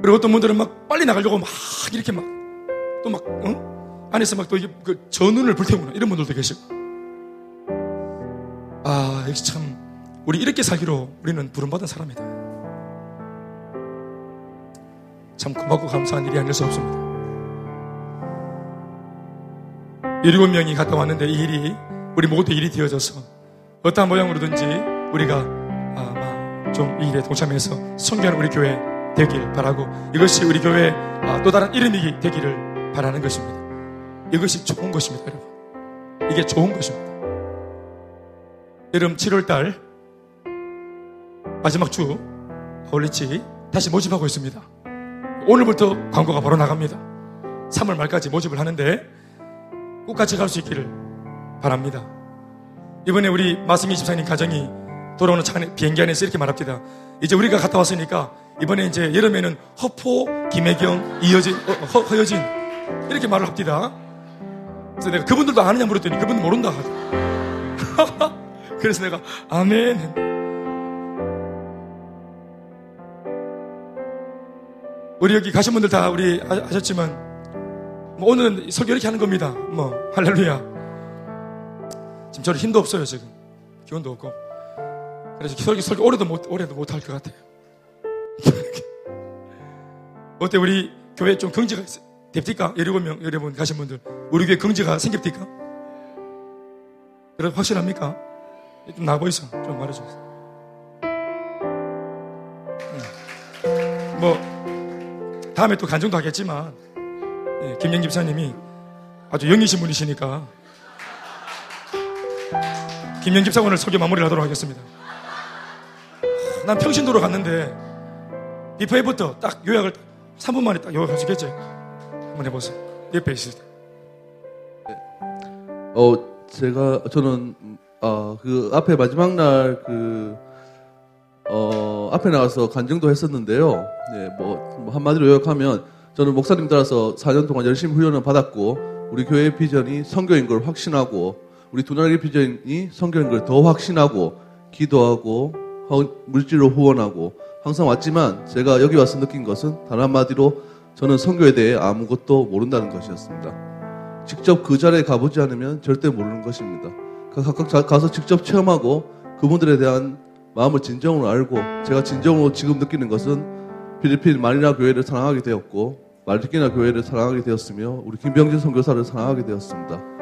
그리고 어떤 분들은 막 빨리 나가려고 막 이렇게 막 또 막, 응? 안에서 막 또 이게 그 전운을 불태우는 이런 분들도 계시고. 아, 역시 참, 우리 이렇게 살기로 우리는 부름받은 사람이다. 참 고맙고 감사한 일이 아닐 수 없습니다. 일곱 명이 갔다 왔는데 이 일이 우리 모두 일이 되어져서 어떠한 모양으로든지 우리가 아마 좀 이 일에 동참해서 성교하는 우리 교회 되길 바라고 이것이 우리 교회 아, 또 다른 이름이 되기를 바라는 것입니다. 이것이 좋은 것입니다, 여러분. 이게 좋은 것입니다. 여름 7월달 마지막 주 아울리치 다시 모집하고 있습니다. 오늘부터 광고가 바로 나갑니다. 3월 말까지 모집을 하는데 꼭 같이 갈 수 있기를 바랍니다. 이번에 우리 마스미 집사님 가정이 돌아오는 차에 비행기 안에서 이렇게 말합니다. 이제 우리가 갔다 왔으니까 이번에 이제 여름에는 허포, 김혜경, 이여진, 어, 허, 허여진 이렇게 말을 합니다. 그래서 내가 그분들도 아느냐 물었더니 그분들 모른다. 그래서 내가 아멘. 우리 여기 가신 분들 다 우리 하셨지만 뭐 오늘은 설교 이렇게 하는 겁니다. 뭐 할렐루야. 지금 저는 힘도 없어요, 지금. 기운도 없고. 그래서 설교, 설교 오래도 못, 오래도 못 할 것 같아요. 어때, 우리 교회 좀 긍지가 됩니까? 여러 명, 여러분 가신 분들. 우리 교회 긍지가 생깁니까? 그래 확실합니까? 좀 나보이소. 좀 말해주세요. 음. 뭐, 다음에 또 간증도 하겠지만, 예, 김영 집사님이 아주 영이신 분이시니까, 김영 집사 오늘 설교 마무리를 하도록 하겠습니다. 난 평신도로 갔는데, before after 딱 요약을 3분 만에 딱 요약할 수 있겠지? 한번 해보세요. 옆에 있을 때. 어, 제가 저는 어, 그 앞에 마지막 날 그 어, 앞에 나가서 간증도 했었는데요. 네, 뭐, 뭐 한마디로 요약하면 저는 목사님 따라서 4년 동안 열심히 훈련을 받았고 우리 교회의 비전이 성교인 걸 확신하고 우리 두 나라의 비전이 성교인 걸 더 확신하고 기도하고 물질로 후원하고 항상 왔지만 제가 여기 와서 느낀 것은 단 한마디로 저는 성교에 대해 아무것도 모른다는 것이었습니다. 직접 그 자리에 가보지 않으면 절대 모르는 것입니다. 각각 가서 직접 체험하고 그분들에 대한 마음을 진정으로 알고 제가 진정으로 지금 느끼는 것은 필리핀 마니라 교회를 사랑하게 되었고 말티키나 교회를 사랑하게 되었으며 우리 김병진 선교사를 사랑하게 되었습니다.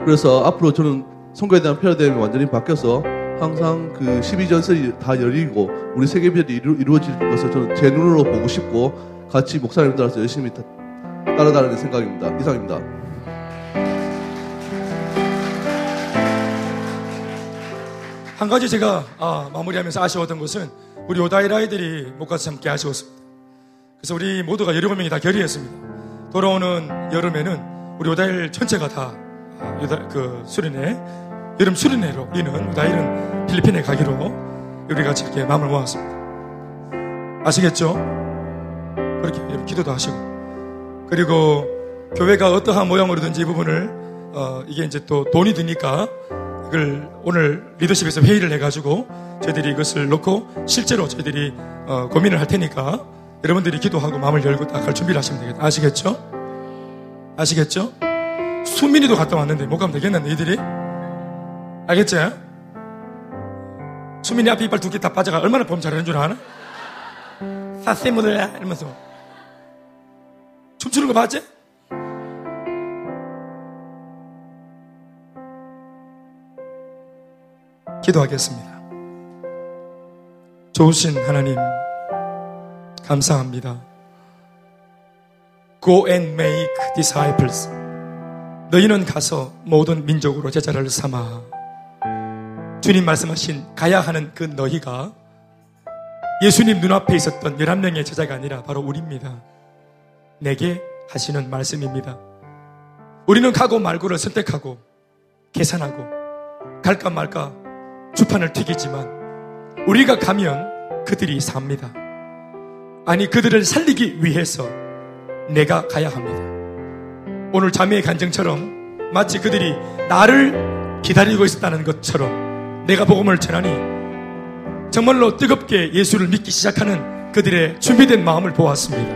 그래서 앞으로 저는 선교에 대한 패러다임이 완전히 바뀌어서 항상 그 12전설이 다 열리고 우리 세계별이 이루, 어질 것을 저는 제 눈으로 보고 싶고 같이 목사님 따라서 열심히 따라다니는 생각입니다. 이상입니다. 한 가지 제가 아, 마무리하면서 아쉬웠던 것은 우리 오다이라 아이들이 못 가서 함께 아쉬웠습니다. 그래서 우리 모두가 여러 명이 다 결의했습니다. 돌아오는 여름에는 우리 오다일 전체가 다 아, 그 수련회 여름 수련회로 우리는 오다일은 필리핀에 가기로 우리 같이 이렇게 마음을 모았습니다. 아시겠죠? 그렇게 기도도 하시고 그리고 교회가 어떠한 모양으로든지 이 부분을 어, 이게 이제 또 돈이 드니까 이걸 오늘 리더십에서 회의를 해가지고 저희들이 이것을 놓고 실제로 저희들이 어, 고민을 할 테니까 여러분들이 기도하고 마음을 열고 딱갈 준비를 하시면 되겠다. 아시겠죠? 아시겠죠? 수민이도 갔다 왔는데 못 가면 되겠나, 너희들이? 알겠지? 수민이 앞에 이빨 두 개 다 빠져가 얼마나 범 잘하는 줄 아나? 사세모들 이러면서 춤추는 거 봤지? 기도하겠습니다. 좋으신 하나님, 감사합니다. Go and make disciples. 너희는 가서 모든 민족으로 제자를 삼아. 주님 말씀하신 가야 하는 그 너희가 예수님 눈앞에 있었던 11명의 제자가 아니라 바로 우리입니다. 내게 하시는 말씀입니다. 우리는 가고 말고를 선택하고 계산하고 갈까 말까 주판을 튀기지만 우리가 가면 그들이 삽니다. 아니 그들을 살리기 위해서 내가 가야 합니다. 오늘 자매의 간증처럼 마치 그들이 나를 기다리고 있었다는 것처럼 내가 복음을 전하니 정말로 뜨겁게 예수를 믿기 시작하는 그들의 준비된 마음을 보았습니다.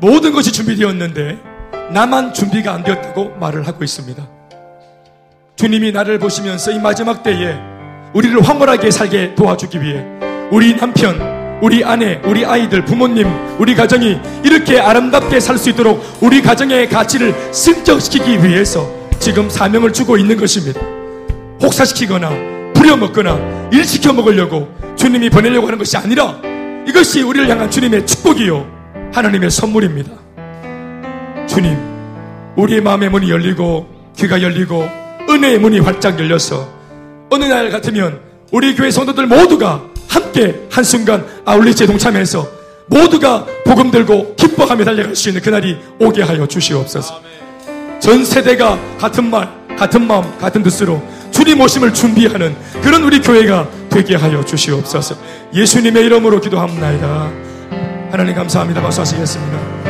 모든 것이 준비되었는데 나만 준비가 안 되었다고 말을 하고 있습니다. 주님이 나를 보시면서 이 마지막 때에 우리를 황홀하게 살게 도와주기 위해 우리 남편, 우리 아내, 우리 아이들, 부모님, 우리 가정이 이렇게 아름답게 살 수 있도록 우리 가정의 가치를 승적시키기 위해서 지금 사명을 주고 있는 것입니다. 혹사시키거나 부려먹거나 일시켜 먹으려고 주님이 보내려고 하는 것이 아니라 이것이 우리를 향한 주님의 축복이요. 하나님의 선물입니다. 주님, 우리의 마음의 문이 열리고 귀가 열리고 은혜의 문이 활짝 열려서 어느 날 같으면 우리 교회 성도들 모두가 함께 한순간 아울리지에 동참해서 모두가 복음 들고 기뻐하며 달려갈 수 있는 그날이 오게 하여 주시옵소서. 전 세대가 같은 말, 같은 마음, 같은 뜻으로 주님 오심을 준비하는 그런 우리 교회가 되게 하여 주시옵소서. 예수님의 이름으로 기도합니다. 하나님 감사합니다. 박수 하시겠습니다.